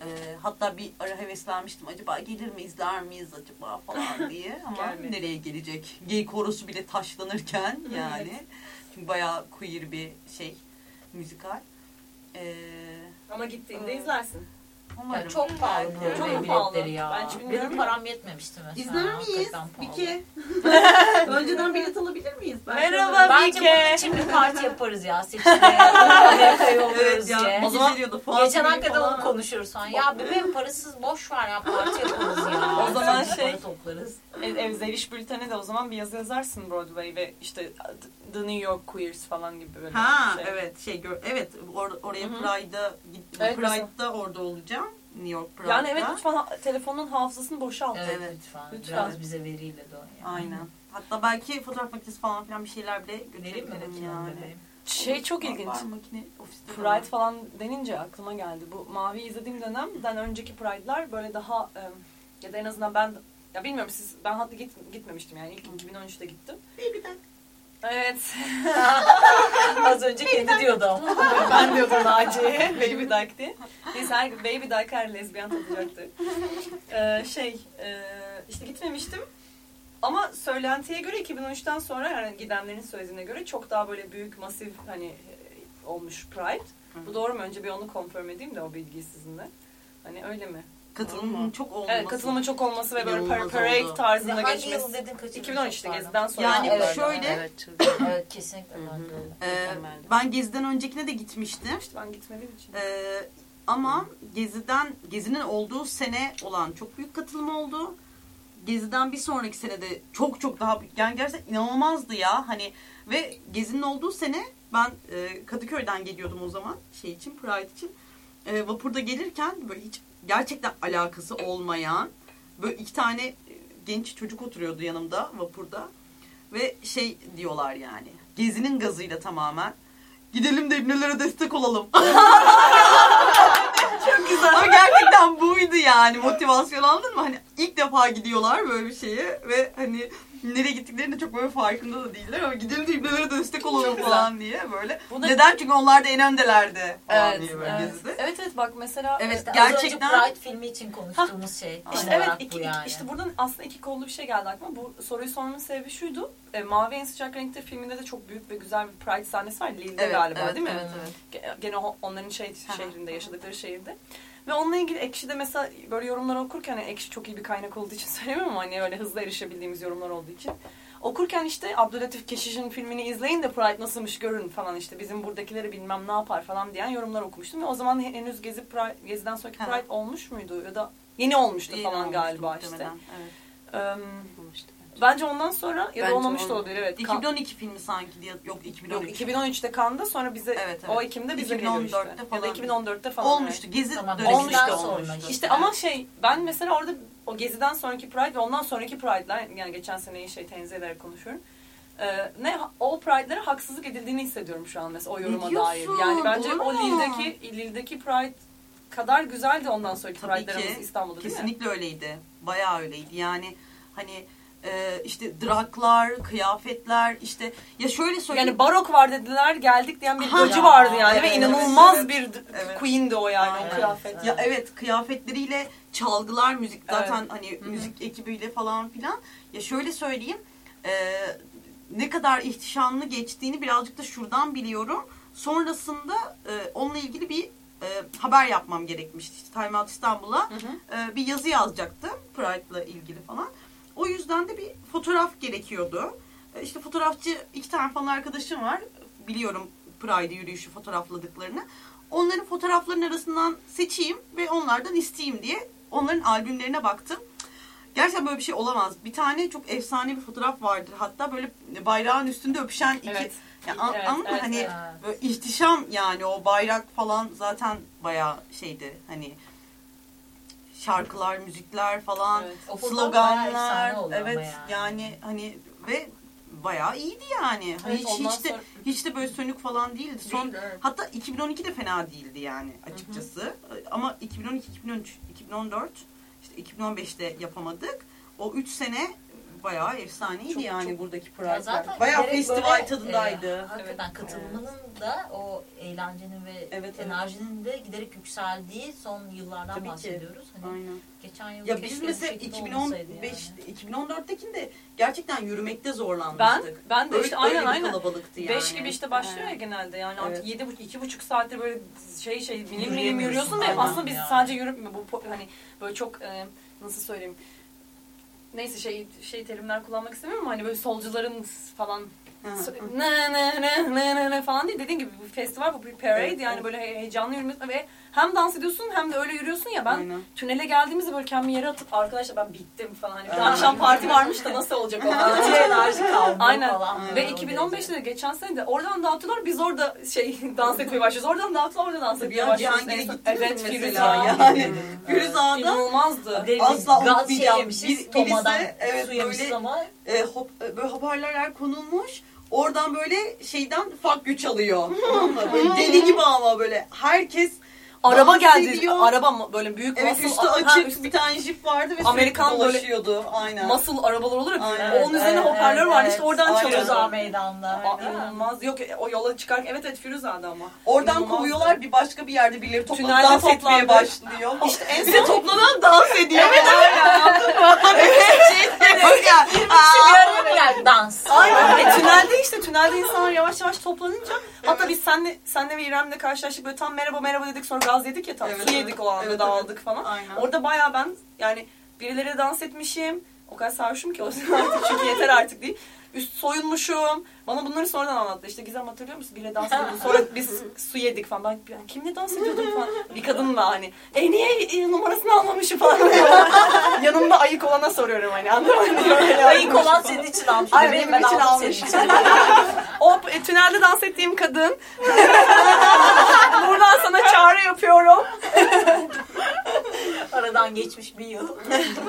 E, hatta bir ara heveslenmiştim acaba gelir mi izler miyiz acaba falan diye ama Gelmedi. nereye gelecek? Gay korosu bile taşlanırken yani. Evet. Çünkü bayağı queer bir şey müzikal. Ee, ama gittiğinde e, izlersin. Umarım. Ya çok pahalı bu arada çok biletleri ya. Ben hiç. Benim param yetmemişti mesela. İzler miyiz? Bike. Önceden bilet alabilir miyiz? Ben Merhaba Bence Bike. bunun için bir parti yaparız ya seçimde. Amerika'yı oluruz ya. diye. O zaman geçen hakikaten onu konuşuruz sonra. Ya bebeğim parasız boş ver ya parti yaparız ya. O zaman şey. Para toplarız ev, ev Zeliş Bülten'e de o zaman bir yazı yazarsın Broadway ve işte The New York Queers falan gibi böyle Ha şey. evet şey gör evet or- oraya gittim. Evet, Pride'da orada olacağım. New York Pride'da. Yani evet lütfen telefonun hafızasını boşalt. Evet, Evet. lütfen. Lütfen. Biraz bize veriyle dön yani. Aynen. Hatta belki fotoğraf makinesi falan filan bir şeyler bile götürebilirim yani. bebeğim? Şey çok ilginç. Var makine ofiste de Pride var. falan denince aklıma geldi. Bu Mavi izlediğim dönemden önceki Pride'lar böyle daha e, ya da en azından ben ya bilmiyorum siz ben hatta git, gitmemiştim yani ilk 2013'te gittim. Baby'den. Evet. Az önce kendi diyordu ama. ben diyordum Naciye'ye Baby Duck diye. Neyse her Baby Duck her lezbiyen tadacaktı. Ee, şey e, işte gitmemiştim. Ama söylentiye göre 2013'ten sonra yani gidenlerin söylediğine göre çok daha böyle büyük masif hani e, olmuş Pride. Bu doğru mu? Önce bir onu confirm edeyim de o bilgiyi sizinle. Hani öyle mi? Katılımın çok olması. Evet katılımın çok olması ve böyle par- parade tarzında Hangi geçmesi. yıl dedin kaçıncı? 2013'te Pardon. geziden sonra. Yani Evet. şöyle Evet. Evet kesinlikle ben e, Mükemmeldi. ben Gezi'den öncekine de gitmiştim. İşte ben gitmediğim için. Ee, ama Gezi'den Gezi'nin olduğu sene olan çok büyük katılım oldu. Gezi'den bir sonraki sene de çok çok daha büyük. Yani gerçekten inanılmazdı ya. Hani ve Gezi'nin olduğu sene ben e, Kadıköy'den geliyordum o zaman şey için Pride için. E, vapurda gelirken böyle hiç gerçekten alakası olmayan böyle iki tane e, genç çocuk oturuyordu yanımda vapurda. Ve şey diyorlar yani. Gezi'nin gazıyla tamamen. Gidelim de ibnelere destek olalım. Çok güzel. Ama gerçekten buydu yani motivasyon anladın mı? Hani ilk defa gidiyorlar böyle bir şeye ve hani nereye gittiklerini de çok böyle farkında da değiller ama gidelim de ibnelere destek olalım falan diye böyle. Bu da- Neden? Çünkü onlar da en öndelerdi falan Evet, diye böyle evet. gezide. evet evet bak mesela Evet İşte gerçekten Az önce Pride filmi için konuştuğumuz şey. Tam İşte evet iki, bu yani. işte buradan aslında iki kollu bir şey geldi aklıma. Bu soruyu sormamın sebebi şuydu. E, Mavi en sıcak renkte filminde de çok büyük ve güzel bir Pride sahnesi var. Lille'de Evet, galiba evet, değil mi? evet, evet. Ge- Gene onların şey şehrinde yaşadıkları şehirde. Ve onunla ilgili Ekşi'de mesela böyle yorumlar okurken hani Ekşi çok iyi bir kaynak olduğu için söylemiyorum ama hani öyle hızlı erişebildiğimiz yorumlar olduğu için. Okurken işte Abdülatif Keşiş'in filmini izleyin de Pride nasılmış görün falan işte bizim buradakileri bilmem ne yapar falan diyen yorumlar okumuştum. Ve o zaman henüz Gezi Pride, Gezi'den sonraki. Pride olmuş muydu ya da yeni olmuştu İyi falan olmuştu galiba işte. Evet. Olmuştu bence. ondan sonra ya da Bence olmamış da olmadı. olabilir evet. Kan- 2012 filmi sanki diye yok 2013. Yok 2013'te Cannes'da sonra bize Evet, o evet. Ekim'de bize 2014'te geliyor işte. Ya da falan. 2014'te falan. olmuştu. Gezi Tamam, olmuştu, olmuştu. olmuştu. İşte ama şey ben mesela orada o geziden sonraki Pride ve ondan sonraki Pride'lar yani geçen seneyi şey tenzih ederek konuşuyorum. Ee, ne o Pride'lere haksızlık edildiğini hissediyorum şu an mesela o yoruma diyorsun? dair. Yani bence Olur o mu? Lille'deki Lille'deki Pride kadar güzeldi ondan sonraki Tabii Pride'lerimiz ki. İstanbul'da değil mi? Kesinlikle öyleydi. Bayağı öyleydi. Yani hani e, işte draklar, kıyafetler işte ya şöyle söyleyeyim. Yani barok var dediler geldik diyen bir ya, vardı yani ve evet, inanılmaz evet, bir evet. queen'di o yani Aynen. o kıyafet. ya evet kıyafetleriyle çalgılar müzik zaten Evet. hani Hı hı. müzik ekibiyle falan filan. Ya şöyle söyleyeyim. e, ne kadar ihtişamlı geçtiğini birazcık da şuradan biliyorum. Sonrasında e, onunla ilgili bir e, haber yapmam gerekmişti. İşte Time Out İstanbul'a e, bir yazı yazacaktım Pride'la ilgili falan. O yüzden de bir fotoğraf gerekiyordu. E, işte fotoğrafçı iki tane falan arkadaşım var. Biliyorum Pride yürüyüşü fotoğrafladıklarını. Onların fotoğraflarının arasından seçeyim ve onlardan isteyeyim diye onların albümlerine baktım. Gerçekten böyle bir şey olamaz. Bir tane çok efsane bir fotoğraf vardır. Hatta böyle bayrağın üstünde öpüşen iki. Evet. Yani an- Evet, anladın mı? evet, Hani evet. böyle ihtişam yani o bayrak falan zaten bayağı şeydi. Hani şarkılar, müzikler falan, Evet. O sloganlar. Evet yani. yani hani ve bayağı iyiydi yani. Hani Evet, hiç, hiç de sonra- hiç de böyle sönük falan değildi. Son Değil, evet. hatta 2012 de fena değildi yani açıkçası. Ama 2012, 2013, 2014 işte 2015'te yapamadık. O 3 sene bayağı efsaneydi Çok, yani çok- buradaki Ya Pride'ler. Bayağı festival böyle, tadındaydı. e, hakikaten katılımının da o eğlencenin ve Evet, evet. enerjinin de giderek yükseldiği son yıllardan Tabii ki. bahsediyoruz. Hani Aynen. geçen yıl Ya biz mesela şekilde olmasaydı 2015 yani. 2014'tekinde gerçekten yürümekte Ben zorlanmıştık. ben de Öyle- işte aynen aynen. kalabalıktı yani. 5 gibi işte başlıyor ya Evet. genelde yani Evet. artık yedi buçuk iki buçuk saattir böyle şey şey milim milim yürüyorsun ve aslında biz sadece yürüp bu hani böyle çok e, nasıl söyleyeyim neyse şey şey terimler kullanmak istemiyorum ama hani böyle solcuların falan ne ne ne ne ne ne falan değil. Dediğin gibi bir festival bu bir parade. Evet, yani evet. böyle he- heyecanlı yürümek ve hem dans ediyorsun hem de öyle yürüyorsun ya ben Aynen. tünele geldiğimizde böyle kendimi yere atıp arkadaşlar ben bittim falan hani bir akşam parti varmış da nasıl olacak o Acil enerji kaldı Aynen. falan. Aynen. Ve 2015'te de geçen sene de oradan dağıtıyorlar biz orada şey dans etmeye başlıyoruz. Oradan dağıtıyorlar orada dans etmeye ya başlıyoruz. Cihangir'e Evet mi Firuza. mesela yani. Firuza'da İnanılmazdı. Asla gaz unutmayacağım. şey yemişiz, Bir- tomadan birisi, evet, su yemişiz böyle- ama e, hop, e, böyle hoparlörler konulmuş. Oradan böyle şeyden fak güç alıyor. Tamam mı? Böyle deli gibi ama böyle herkes Araba dans geldi. ediyor. Araba mı- böyle büyük Evet muscle- üstü ha, açık üstü- bir tane jip vardı ve Amerikan böyle dolaşıyordu. Aynen. muscle arabalar olur ya. Aynen. Onun üzerine hoparlör vardı işte oradan Aynen. çalıyordu. Firuza meydanda. Aa, İnanılmaz. Yok o yola çıkarken evet evet Firuza'da ama. Oradan İnanılmazdı. kovuyorlar bir başka bir yerde birileri toplanıp Tünelde dans etmeye toplandı. başlıyor. İşte en Size toplanan dans ediyor. Evet evet. Bir araya mı geldi dans? Aynen. E, tünelde işte tünelde insanlar yavaş yavaş toplanınca hatta biz senle senle ve İrem'le karşılaştık böyle tam merhaba merhaba dedik sonra gaz yedik ya tam Evet, su evet. yedik o anda Evet, dağıldık falan. Aynen. Orada bayağı ben yani birileri dans etmişim. O kadar sarhoşum ki o zaman artık çünkü yeter artık değil. Üst soyunmuşum. Bana bunları sonradan anlattı. İşte Gizem hatırlıyor musun? Biriyle dans ediyorduk. Sonra biz su yedik falan. Ben, ben kimle dans ediyordum falan. Bir kadınla hani. E niye e, numarasını almamışım falan. Yanımda ayık olana soruyorum hani. Mı? Böyle Ayık olan senin için almış. Ay, Benim benim ben için almış. O e, tünelde dans ettiğim kadın. Buradan sana çağrı yapıyorum. Aradan geçmiş bir yıl.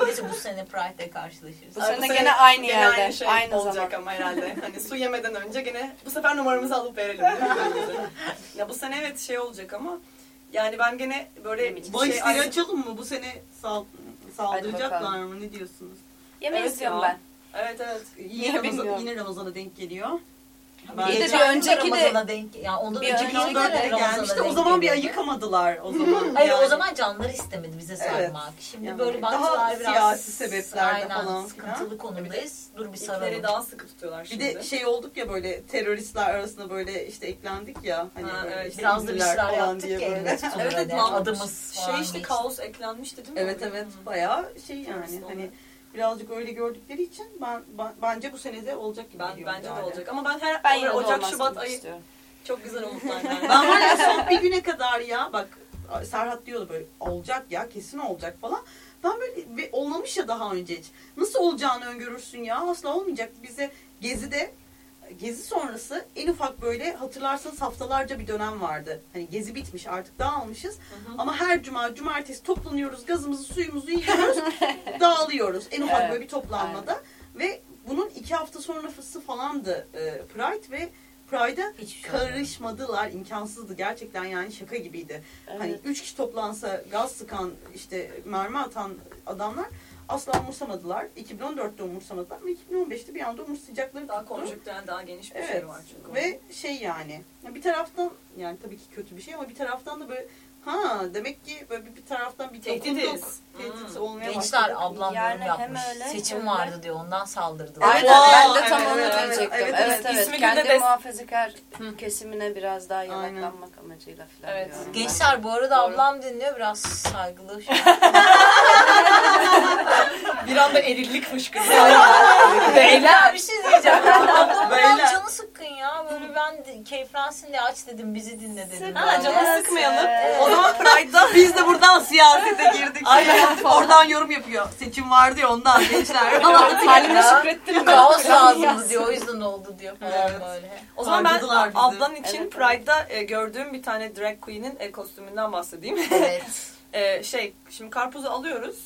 Neyse bu sene Pride'de karşılaşırız. Bu Ay, sene gene aynı yerde, Aynı şey aynı olacak ama herhalde. Hani su yemeden önce gene bu sefer numaramızı alıp verelim. ya bu sene evet şey olacak ama yani ben gene böyle Bahisleri ay- açalım mı? Bu sene sal saldıracaklar mı? Ne diyorsunuz? Yemeği Evet istiyorum ya. ben. Evet evet. Yine, Ramazan, yine Ramazan'a denk geliyor. Bir de bir önceki de- denk, yani ondan Bir önceki önceki yıl da 2014'te Ramazan'a gelmişti. denk O zaman bir ayıkamadılar o zaman. Hayır Yani. o zaman canları istemedi bize sarmak. Şimdi Yani böyle daha baktılar biraz siyasi sebeplerde aynen, falan sıkıntılı konumdayız. Dur bir İpleri saralım. daha sıkı tutuyorlar Bir şimdi. de şey olduk ya böyle teröristler arasında böyle işte eklendik ya. Hani Ha, böyle evet. işte Biraz da bir şeyler falan yaptık diye ya. böyle. Evet, Evet, adımız falan şey işte kaos eklenmişti değil mi? Evet evet bayağı şey yani hani. Birazcık öyle gördükleri için ben, ben- bence bu senede olacak gibi Ben geliyor bence de yani. olacak ama ben her Ben yine de Ocak Şubat ayı istiyorum. çok güzel umutlar yani. Ben var ya son bir güne kadar ya bak Serhat diyordu böyle olacak ya kesin olacak falan. Ben böyle ve olmamış ya daha önce hiç. Nasıl olacağını öngörürsün ya asla olmayacak. Bize Gezi'de Gezi sonrası en ufak böyle hatırlarsanız haftalarca bir dönem vardı. Hani Gezi bitmiş artık dağılmışız. Ama her cuma cumartesi toplanıyoruz gazımızı suyumuzu yiyoruz dağılıyoruz. En ufak Evet. böyle bir toplanmada. Ve bunun iki hafta sonrası falandı e, Pride ve Pride'a şey karışmadılar. imkansızdı gerçekten yani şaka gibiydi. Evet. Hani üç kişi toplansa gaz sıkan işte mermi atan adamlar asla umursamadılar. 2014'te umursamadılar ama 2015'te bir anda umursayacakları Daha tuttu. konjüktürel daha geniş bir Evet. şey var çünkü. Ve şey yani ya bir taraftan yani tabii ki kötü bir şey ama bir taraftan da böyle ha demek ki böyle bir, taraftan bir Tehditiz. Tehdit Hmm. olmaya Gençler ablam Yani yorum yapmış. öyle, Seçim hem vardı diyor ondan saldırdılar. Aynen Aa, ben de tam evet, onu evet, diyecektim. evet, Evet evet. evet. İsmi Kendi günde de- muhafazakar kesimine biraz daha Aynen. yalaklanmak amacıyla falan Evet. diyorum ben. Gençler bu arada Doğru. ablam dinliyor biraz saygılı. şu an. bir anda erillik fışkırdı. Beyler bir şey diyeceğim. Beyler. biraz canı sıkkın ya. Böyle ben de keyiflensin diye aç dedim bizi dinle dedim. Ha canı sıkmayalım. Evet. O zaman Pride'da Biz de buradan siyasete girdik. Aynen. Oradan yorum yapıyor. Seçim vardı ya ondan gençler. Haline şükrettin mi? Kaos lazımdı diyor o yüzden oldu diyor falan Evet. böyle. O zaman ben ablan için Evet, Pride'da e, gördüğüm bir tane drag queen'in e, kostümünden bahsedeyim. Evet. E, şey, şimdi karpuzu alıyoruz.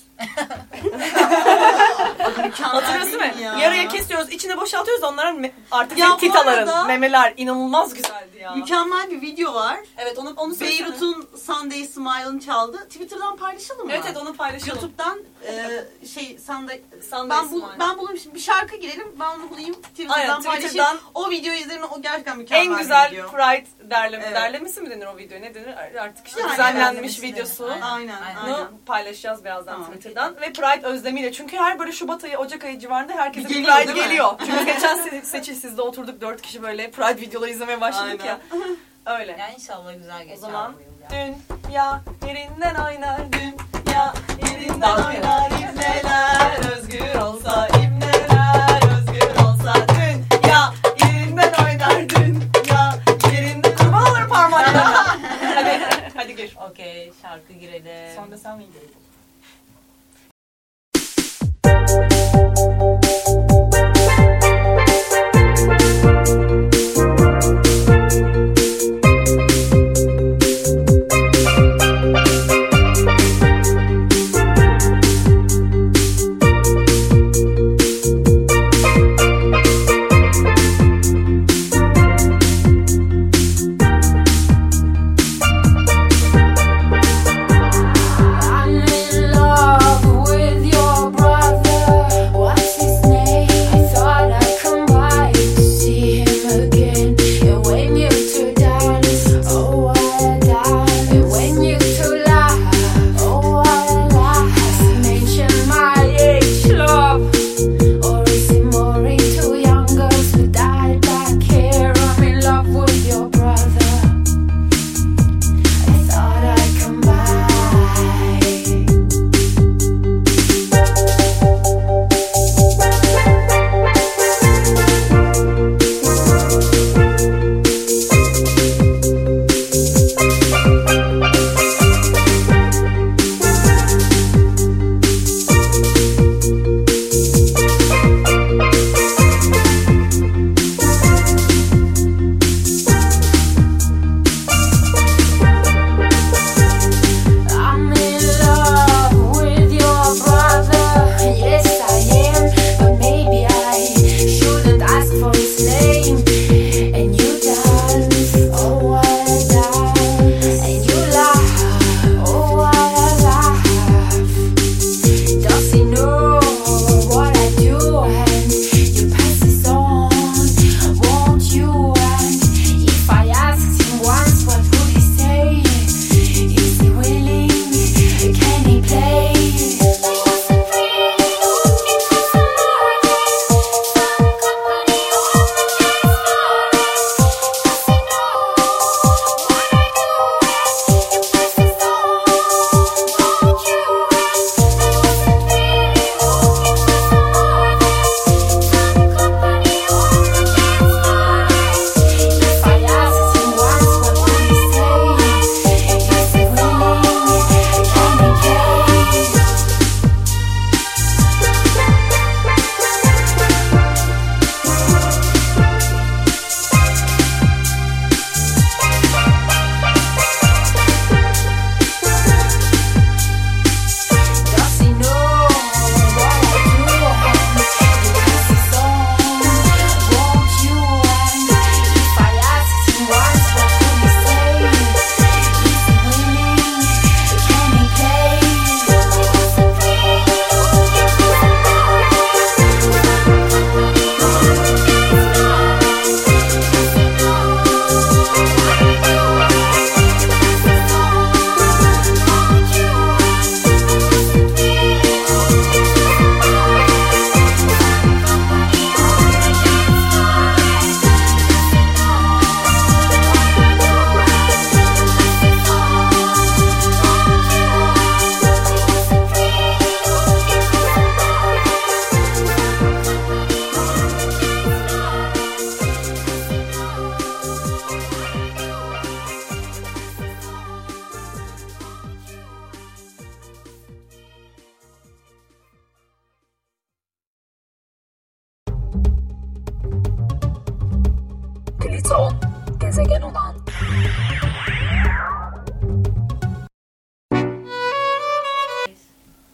Hatırlıyorsun ya. Yarıya kesiyoruz, içine boşaltıyoruz. Onların me- artık Ya bu titaların, arada- memeler inanılmaz güzeldi ya. Mükemmel bir video var. Evet, onu onu söylesene. Beyrut'un Sunday Smile'ını çaldı. Twitter'dan paylaşalım mı? Evet, evet onu paylaşalım. YouTube'dan e, şey Sunday Sunday ben bul, Smile. ben bulayım şimdi bir şarkı girelim ben onu bulayım Twitter'dan Aynen, paylaşayım. Twitter'dan O videoyu izleyin o gerçekten mükemmel en güzel bir video. Pride derleme, Evet. derlemesi mi denir o video? Ne denir? Artık işte Yani düzenlenmiş derlemesi videosu. denir, Aynen Aynen. aynen. Bunu paylaşacağız birazdan Tamam. Twitter'dan ve Pride özlemiyle. Çünkü her böyle Şubat ayı, Ocak ayı civarında herkese Bir geliyor, Pride mi? geliyor. Çünkü geçen se- seçil sizde oturduk dört kişi böyle Pride videoları izlemeye başladık Aynen. ya. Öyle. Yani inşallah güzel geçer O zaman bu yıl ya. yerinden oynar dünya yerinden Dans oynar imleler özgür olsa imleler özgür olsa dünya yerinden oynar dünya yerinden kurban olurum parmaklarına. hadi hadi gir. Okey. Pliton, Thank you.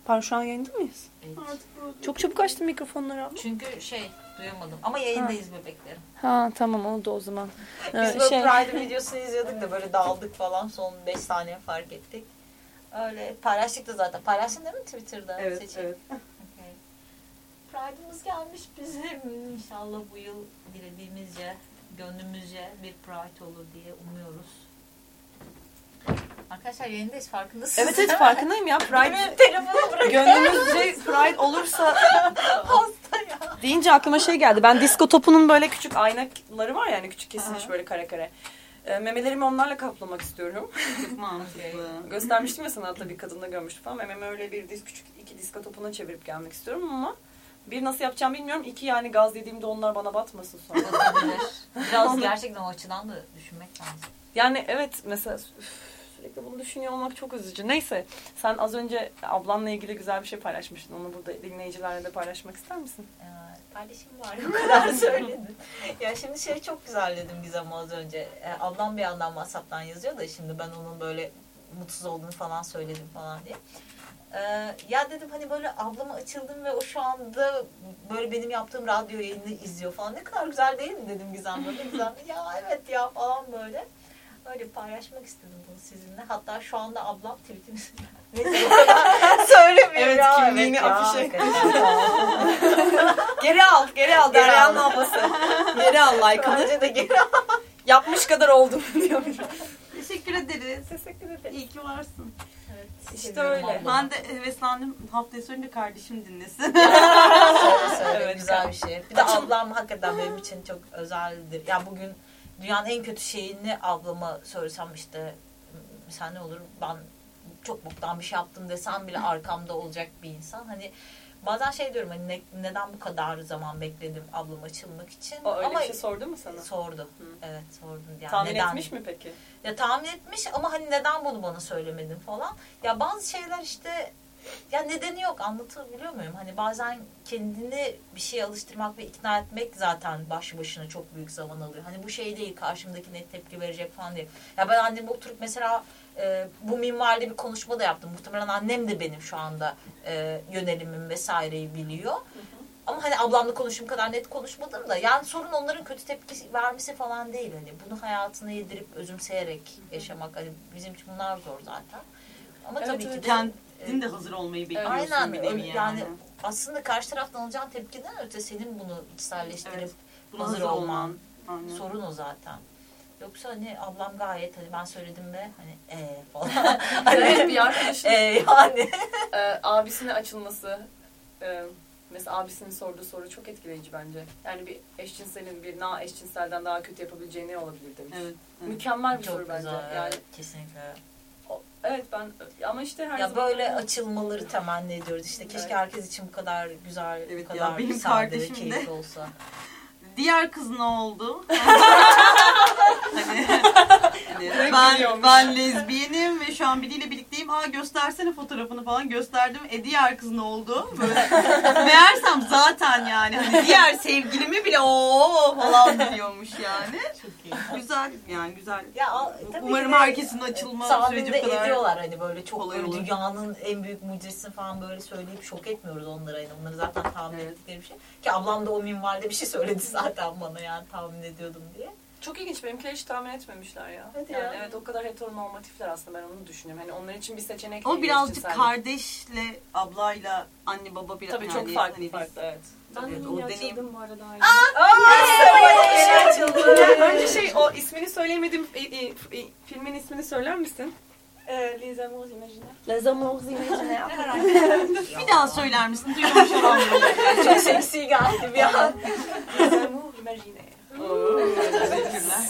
Pardon şu an yayında mıyız? Çok çabuk açtın mikrofonları. Çünkü şey duyamadım. Ama yayındayız bebeklerim. Ha tamam oldu o zaman. Biz Ee, böyle şey, Pride videosunu izliyorduk da böyle daldık falan son 5 saniye fark ettik. Öyle paylaştık da zaten. Paylaştın değil mi Twitter'da? Evet, Seçim? evet. Okey. Pride'ımız gelmiş bizim. İnşallah bu yıl dilediğimizce, gönlümüzce bir Pride olur diye umuyoruz. Arkadaşlar yayındayız farkındasınız. Evet evet farkındayım ya. Pride telefonu bırakın. gönlümüzce Pride olursa Hasta ya. deyince aklıma şey geldi. Ben disko topunun böyle küçük aynaları var yani küçük kesilmiş böyle kare kare. Ee, memelerimi onlarla kaplamak istiyorum. Çok mantıklı. Göstermiştim ya sana hatta bir kadında görmüştüm falan. Mememi öyle bir diz, küçük iki disko topuna çevirip gelmek istiyorum ama bir nasıl yapacağım bilmiyorum. İki yani gaz yediğimde onlar bana batmasın sonra. Biraz gerçekten o açıdan da düşünmek lazım. Yani evet mesela üf, sürekli bunu düşünüyor olmak çok üzücü. Neyse sen az önce ablanla ilgili güzel bir şey paylaşmıştın. Onu burada dinleyicilerle de paylaşmak ister misin? Ee, Paylaşım var o kadar söyledin. ya şimdi şey çok güzel dedim Gizem az önce. Ee, ablam bir yandan WhatsApp'tan yazıyor da şimdi ben onun böyle mutsuz olduğunu falan söyledim falan diye. Ee, ya dedim hani böyle ablama açıldım ve o şu anda böyle benim yaptığım radyo yayını izliyor falan. Ne kadar güzel değil mi dedim Gizem böyle. Gizem ya evet ya falan böyle. Öyle paylaşmak istedim bunu sizinle. Hatta şu anda ablam kadar söylemiyorum Evet, ya. kimliğini afişe. Geri al, geri al. Geri Derya'nın al. ablası. Geri al like'ını. Bence de geri Yapmış kadar oldum diyormuş. Teşekkür ederiz. Teşekkür ederim. İyi ki varsın. İşte öyle. Ben de heveslendim. Haftaya söyleyince kardeşim dinlesin. Söyle söyle Evet, güzel bir şey. Bir de ablam hakikaten benim için çok özeldir. Ya bugün dünyanın en kötü şeyini ablama söylesem işte sen ne olur ben çok boktan bir şey yaptım desem bile arkamda olacak bir insan. Hani bazen şey diyorum hani ne- neden bu kadar zaman bekledim ablam açılmak için. O öyle Ama bir şey sordu mu sana? sordu. Hı. Evet sordum. Yani Tahmin neden? etmiş mi peki? Ya tahmin etmiş ama hani neden bunu bana söylemedin falan. Ya bazı şeyler işte ya nedeni yok anlatabiliyor muyum? Hani bazen kendini bir şeye alıştırmak ve ikna etmek zaten başlı başına çok büyük zaman alıyor. Hani bu şey değil karşımdaki ne tepki verecek falan değil. Ya ben annemle oturup mesela e, bu minvalde bir konuşma da yaptım. Muhtemelen annem de benim şu anda e, yönelimim vesaireyi biliyor. Ama hani ablamla konuştuğum kadar net konuşmadım da yani sorun onların kötü tepki vermesi falan değil hani bunu hayatına yedirip özümseyerek yaşamak hani bizim için bunlar zor zaten. Ama Evet, tabii ki de Kendin de hazır olmayı bekliyorsun aynen bir nevi yani. yani. aslında karşı taraftan alacağın tepkiden öte senin bunu içselleştirip Evet, Buna hazır hazır olman. Aynen. sorun o zaten. Yoksa hani ablam gayet hani ben söyledim ve hani ee falan. Evet hani bir arkadaşın ee yani. e, abisine açılması e, mesela abisinin sorduğu soru çok etkileyici bence. Yani bir eşcinselin bir na eşcinselden daha kötü yapabileceği ne olabilir demiş. Evet. evet. Mükemmel bir Çok soru bence. güzel. Yani evet, kesinlikle. Evet ben ama işte her Ya zaman böyle açılmaları temenni ediyoruz. İşte keşke Evet. herkes için bu kadar güzel, Evet bu ya, kadar benim sade ve kardeşim de- keyifli olsa. Diğer kız ne oldu? hani, Direkt ben, ben lezbiyenim ve şu an biriyle birlikteyim. Aa göstersene fotoğrafını falan gösterdim. E diğer kız ne oldu? Böyle, meğersem zaten yani hani diğer sevgilimi bile o falan diyormuş yani. Güzel yani güzel. Ya a- tabii Umarım de- herkesin açılma süreci bu kadar ediyorlar hani böyle çok kolay böyle olur. dünyanın en büyük mucizesini falan böyle söyleyip şok etmiyoruz onları hani onları zaten tahmin Evet. ettikleri bir şey. Ki ablam da o minvalde bir şey söyledi zaten bana yani tahmin ediyordum diye. Çok ilginç. Benimkiler hiç tahmin etmemişler ya. Hadi yani ya. evet o kadar heteronormatifler aslında ben onu düşünüyorum. Hani onlar için bir seçenek Ama birazcık eşcinsellik. kardeşle, ablayla, anne baba bir Tabii yani çok farklı hani farklı evet. Ben Evet, de o deneyim- bu arada. açıldı. Önce şey o ismini söyleyemediğim e, e, e, filmin ismini söyler misin? Ee, Les Amours Imaginaires. Les Amours Imaginaires. Bir daha söyler misin? Duymamış olanları. Çok seksi geldi bir an. Les Amours Imaginaires. Teşekkürler.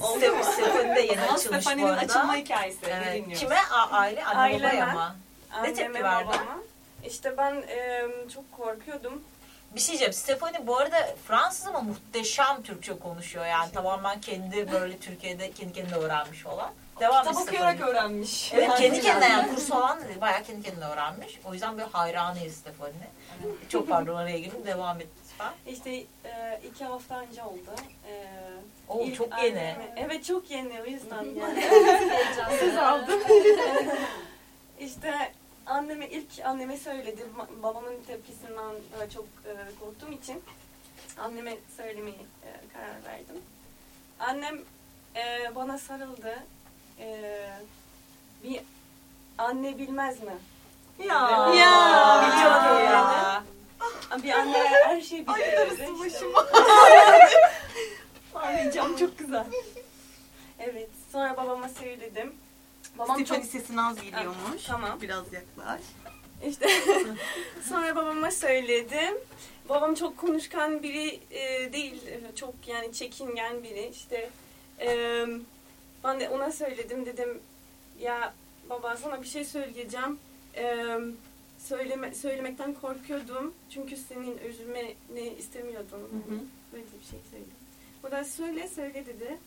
Stef- Stefani de yeni Ama açılmış bu Stefani'nin arada. açılma hikayesi. Evet. Kime? A- aile? Anne Aileme. babaya mı? Ne tepki Anneme, verdi? babama. İşte ben e, çok korkuyordum. Bir şey diyeceğim. Stefani bu arada Fransız ama muhteşem Türkçe konuşuyor. Yani tamamen kendi böyle Türkiye'de kendi kendine öğrenmiş olan. Devam Kitap et okuyarak Stefani. öğrenmiş. Evet kendi kendine yani kurs falan değil. Bayağı kendi kendine öğrenmiş. O yüzden böyle hayranıyız Stefani. Çok pardon araya girdim. Devam et. Lütfen. İşte e, iki hafta önce oldu. E, Oo, ilk çok yeni. anneme- evet çok yeni o yüzden yani. Heyecanlı. işte anneme ilk anneme söyledim. Ma- Babamın tepkisinden e, çok e, korktuğum için anneme söylemeyi e, karar verdim. Annem e, bana sarıldı. E, bir anne bilmez mi? Ya. Ya. Biliyordu Ya. Yani. Bir anne her şeyi bilir. Ay darısı başıma. Ağlayacağım çok güzel. Evet. Sonra babama söyledim. Babam çok Stefani sesin az geliyormuş. Tamam. Biraz yaklaş. İşte sonra babama söyledim. Babam çok konuşkan biri e, değil. Çok yani çekingen biri. İşte e, ben de ona söyledim. Dedim ya baba sana bir şey söyleyeceğim. E, söyleme, söylemekten korkuyordum. Çünkü senin üzülmeni istemiyordum. hı. Böyle bir şey söyledim. O da söyle söyle dedi.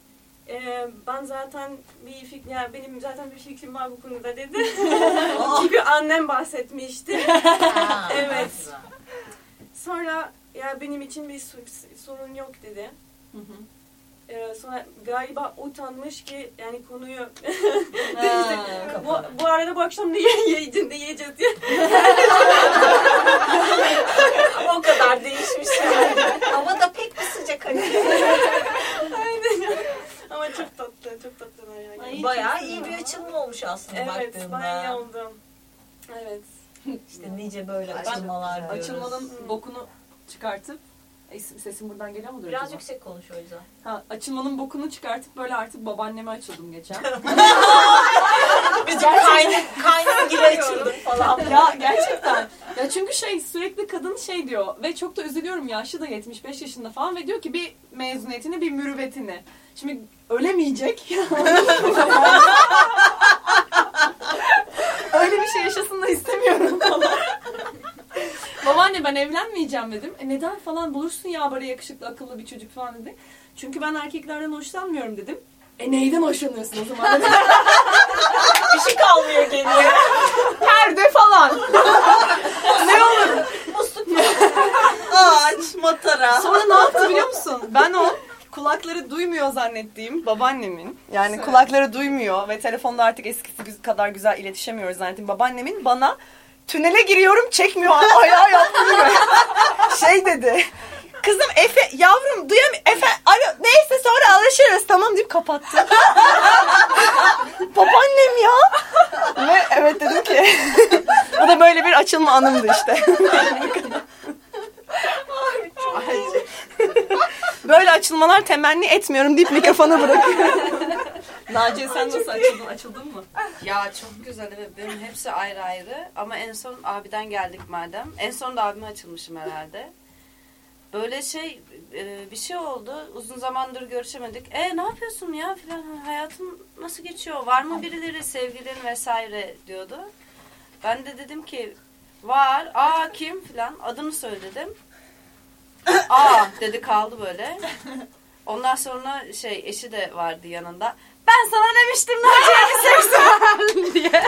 E, ben zaten bir fikir, ya benim zaten bir fikrim var bu konuda dedi. Çünkü annem bahsetmişti. Evet. Sonra ya benim için bir sorun yok dedi. Hı hı. Ee, sonra galiba utanmış ki yani konuyu Ha, bu, bu arada bu akşam ne yiyeceğiz, ne yiyeceğiz diye. o kadar değişmiş yani. Hava da pek bir sıcak hani. Aynen. Ama çok tatlı, çok tatlılar yani. Ay, Bayağı iyi bir açılım olmuş aslında evet, baktığında. bayağı iyi oldu. Evet. İşte nice böyle Ben açılmalar diyoruz. Açılmanın bokunu çıkartıp e, sesim buradan geliyor mudur Biraz acaba? yüksek konuş o yüzden. Ha, açılmanın bokunu çıkartıp böyle artık babaanneme açıldım geçen. Bizim kaynım, kaynım gibi açıldım falan. ya gerçekten. Ya çünkü şey sürekli kadın şey diyor ve çok da üzülüyorum yaşı da 75 yaşında falan ve diyor ki bir mezuniyetini bir mürüvvetini. Şimdi ölemeyecek. Öyle bir şey yaşasın da istemiyorum falan. Babaanne ben evlenmeyeceğim dedim. E neden falan bulursun ya böyle yakışıklı akıllı bir çocuk falan dedi. Çünkü ben erkeklerden hoşlanmıyorum dedim. E neyden hoşlanıyorsun o zaman? Bir şey kalmıyor geriye. Perde falan. ne olur. Ağaç, matara. Sonra ne yaptı biliyor musun? Ben o kulakları duymuyor zannettiğim babaannemin yani kulakları duymuyor ve telefonda artık eskisi kadar güzel iletişemiyoruz zannettiğim babaannemin bana tünele giriyorum çekmiyor ayağı yapmıyor. şey dedi. Kızım Efe yavrum duyamıyorum. Efe alo neyse sonra alışırız tamam deyip kapattı. Babaannem ya. Ve evet dedim ki bu da böyle bir açılma anımdı işte. Böyle açılmalar temenni etmiyorum deyip mikrofonu bırakıyorum. Naciye sen nasıl açıldın? Açıldın mı? Ya çok güzel evet benim hepsi ayrı ayrı ama en son abiden geldik madem. En son da abime açılmışım herhalde. Böyle şey e, bir şey oldu. Uzun zamandır görüşemedik. E ne yapıyorsun ya filan hayatın nasıl geçiyor? Var mı birileri sevgilin vesaire diyordu. Ben de dedim ki var. Aa kim filan adını söyledim. Aa dedi kaldı böyle. Ondan sonra şey eşi de vardı yanında. Ben sana demiştim Naciye bir seks var diye.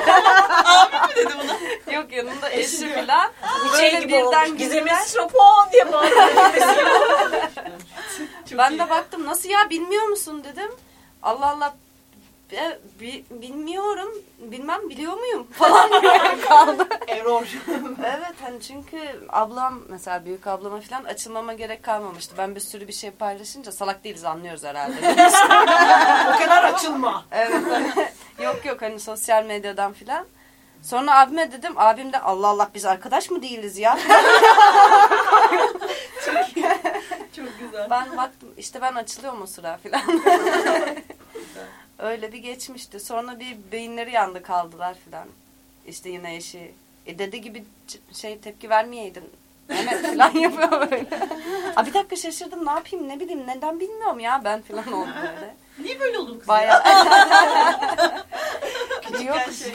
Abi mi dedi buna? Yok yanında eşi falan. Şey Böyle gibi birden. Gizemli stropon diye bağırıyor. Ben de baktım nasıl ya bilmiyor musun dedim. Allah Allah e, bi- bilmiyorum bilmem biliyor muyum falan diye kaldı. Error. evet hani çünkü ablam mesela büyük ablama falan açılmama gerek kalmamıştı. Ben bir sürü bir şey paylaşınca salak değiliz anlıyoruz herhalde. o kadar açılma. Evet. yok yok hani sosyal medyadan filan. Sonra abime dedim. Abim de Allah Allah biz arkadaş mı değiliz ya? Çok güzel. ben baktım işte ben açılıyorum o sıra filan. Öyle bir geçmişti. Sonra bir beyinleri yandı kaldılar filan. İşte yine eşi. E dede gibi şey tepki vermeyeydin. Mehmet falan yapıyor böyle. Aa, bir dakika şaşırdım ne yapayım ne bileyim neden bilmiyorum ya ben falan oldum böyle. Niye böyle oldun kız Bayağı. Yok. şey.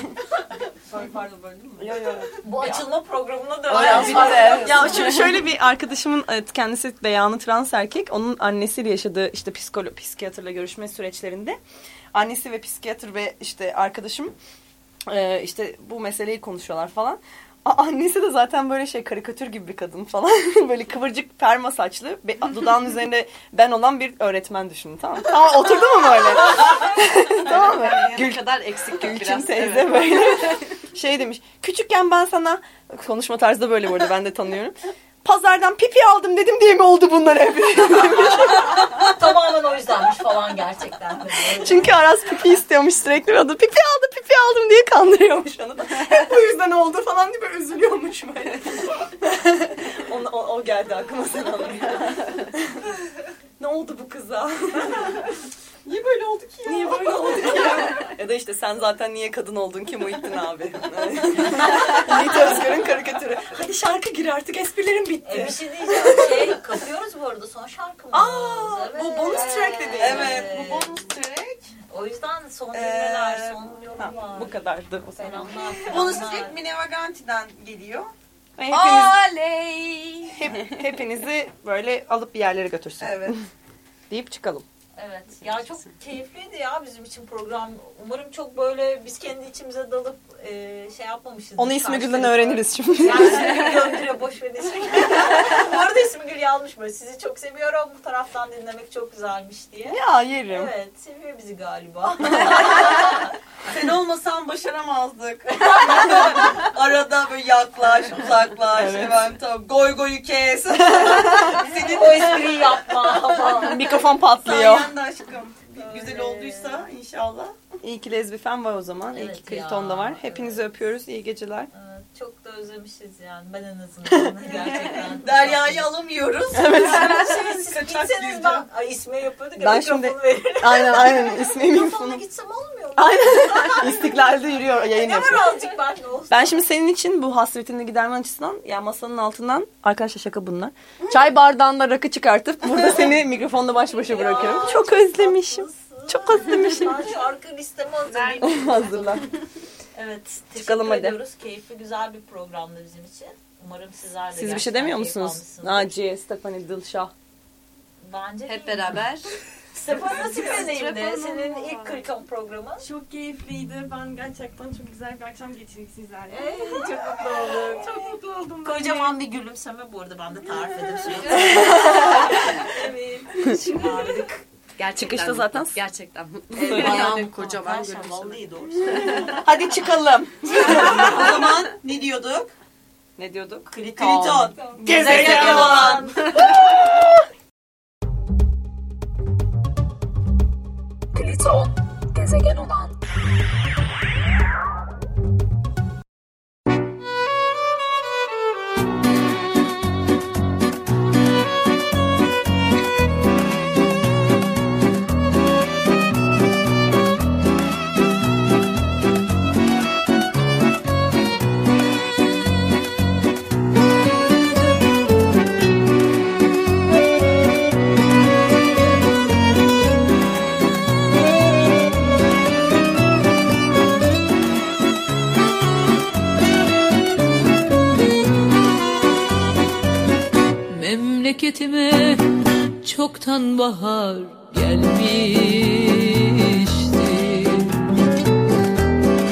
Pardon, pardon böldüm mü? Yok yok. Bu açılma programına Ay, dön. bitti. Ya şö- şöyle bir arkadaşımın kendisi beyanı trans erkek. Onun annesiyle yaşadığı işte psikolo psikiyatrla görüşme süreçlerinde annesi ve psikiyatr ve işte arkadaşım e, işte bu meseleyi konuşuyorlar falan. Annesi de zaten böyle şey karikatür gibi bir kadın falan. böyle kıvırcık perma saçlı. Dudağın üzerinde ben olan bir öğretmen düşünün tamam mı? Tamam oturdu mu böyle? tamam mı? Gül kadar eksik Gülçin biraz. teyze Evet. böyle şey demiş. Küçükken ben sana konuşma tarzı da böyle bu arada ben de tanıyorum. Pazardan pipi aldım dedim diye mi oldu bunlar hep? Tamamen o yüzdenmiş falan gerçekten. Böyle. Çünkü Aras pipi istiyormuş sürekli. O da pipi aldı pipi aldım diye kandırıyormuş onu da. Hep bu yüzden oldu falan diye böyle üzülüyormuş böyle. o, o, o geldi aklıma sen anlayınca. ne oldu bu kıza? Niye böyle oldu ki ya? Niye böyle oldu ki ya? ya da işte sen zaten niye kadın oldun ki Muhittin abi? Yiğit Özgür'ün karikatürü. Hadi şarkı gir artık esprilerim bitti. E, bir şey diyeceğim. Şey kapıyoruz bu arada son şarkımız. Aa, bu bonus track dedi. Evet bu bonus track. O yüzden son cümleler, Ee, son Ha, yorumlar. bu kadardı o zaman. Selamlar. Bonus track Mine Vaganti'den geliyor. Hepiniz, Oley! hep, hepinizi böyle alıp bir yerlere götürsün. Evet. Deyip çıkalım. Evet. Ya çok keyifliydi ya bizim için program. Umarım çok böyle biz kendi içimize dalıp e, şey yapmamışız. Onu ismi Gül'den öğreniriz şimdi. Yani ismi Gül boş ver ismi. Bu arada ismi Gül yazmış böyle. Sizi çok seviyorum. Bu taraftan dinlemek çok güzelmiş diye. Ya yerim. Evet. Seviyor bizi galiba. Sen olmasan başaramazdık. Arada böyle yaklaş, uzaklaş. Evet. Efendim, tamam. Goy goyu kes. Senin o espriyi yapma falan. Mikrofon patlıyor. Sayende aşkım. Güzel olduysa inşallah. İyi ki lezbifen var o zaman. İyi Evet ki Kriton da var. Hepinizi öpüyoruz. İyi geceler. Evet, çok da özlemişiz yani. Ben en azından gerçekten. Derya'yı alamıyoruz. Evet. Şey, siz gitseniz ben Ay, isme yapıyorduk ya Ben şimdi- verin. aynen aynen. İsmi mikrofonu. gitsem olmuyor mu? Aynen. İstiklal'de yürüyor. Yayın Ne var yapıyor. azıcık ben ne olsun? Ben şimdi senin için bu hasretini gidermen açısından ya masanın altından arkadaşlar şaka bunlar. Çay bardağında rakı çıkartıp burada seni mikrofonla baş başa bırakıyorum. Çok özlemişim. Çok özlemişim. Ben şarkı listemi hazırlayayım. Hazırla. Evet. Çıkalım hadi. ediyoruz. Keyifli güzel bir programdı bizim için. Umarım sizler de Siz bir şey demiyor musunuz? Naciye, Stephanie, Dilşah. Bence Hep değil. beraber. Stefan nasıl bir deneyimdi? Senin ilk Kriton programı. Çok keyifliydi. Ben gerçekten çok güzel bir akşam geçirdik sizlerle. Ee, çok mutlu olduk. Çok mutlu oldum. Kocaman bir gülümseme bu arada ben de tarif edeyim. Evet. Şımardık. Gerçekten Çıkışta zaten- mutlu. Gerçekten mutlu. Evet, Bayağı yani kocaman gülümseme. Vallahi doğru. Hadi çıkalım. o zaman ne diyorduk? Ne diyorduk? Kriton. Gezegen olan. Pliton, gezegen olan. Memleketime çoktan bahar gelmişti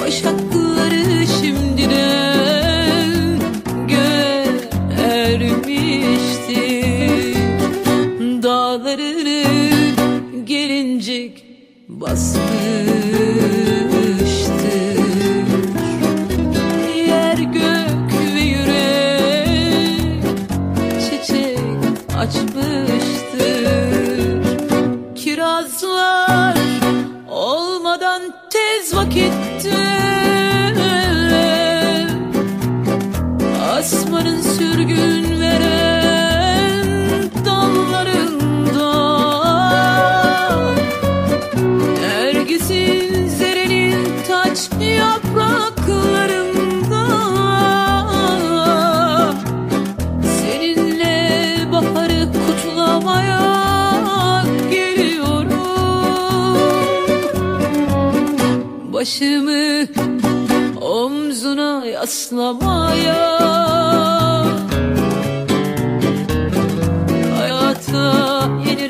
Başakları şimdiden göğe ermişti Dağlarını gelincik basmıştı Başımı omzuna yaslamaya. Hayata yeniden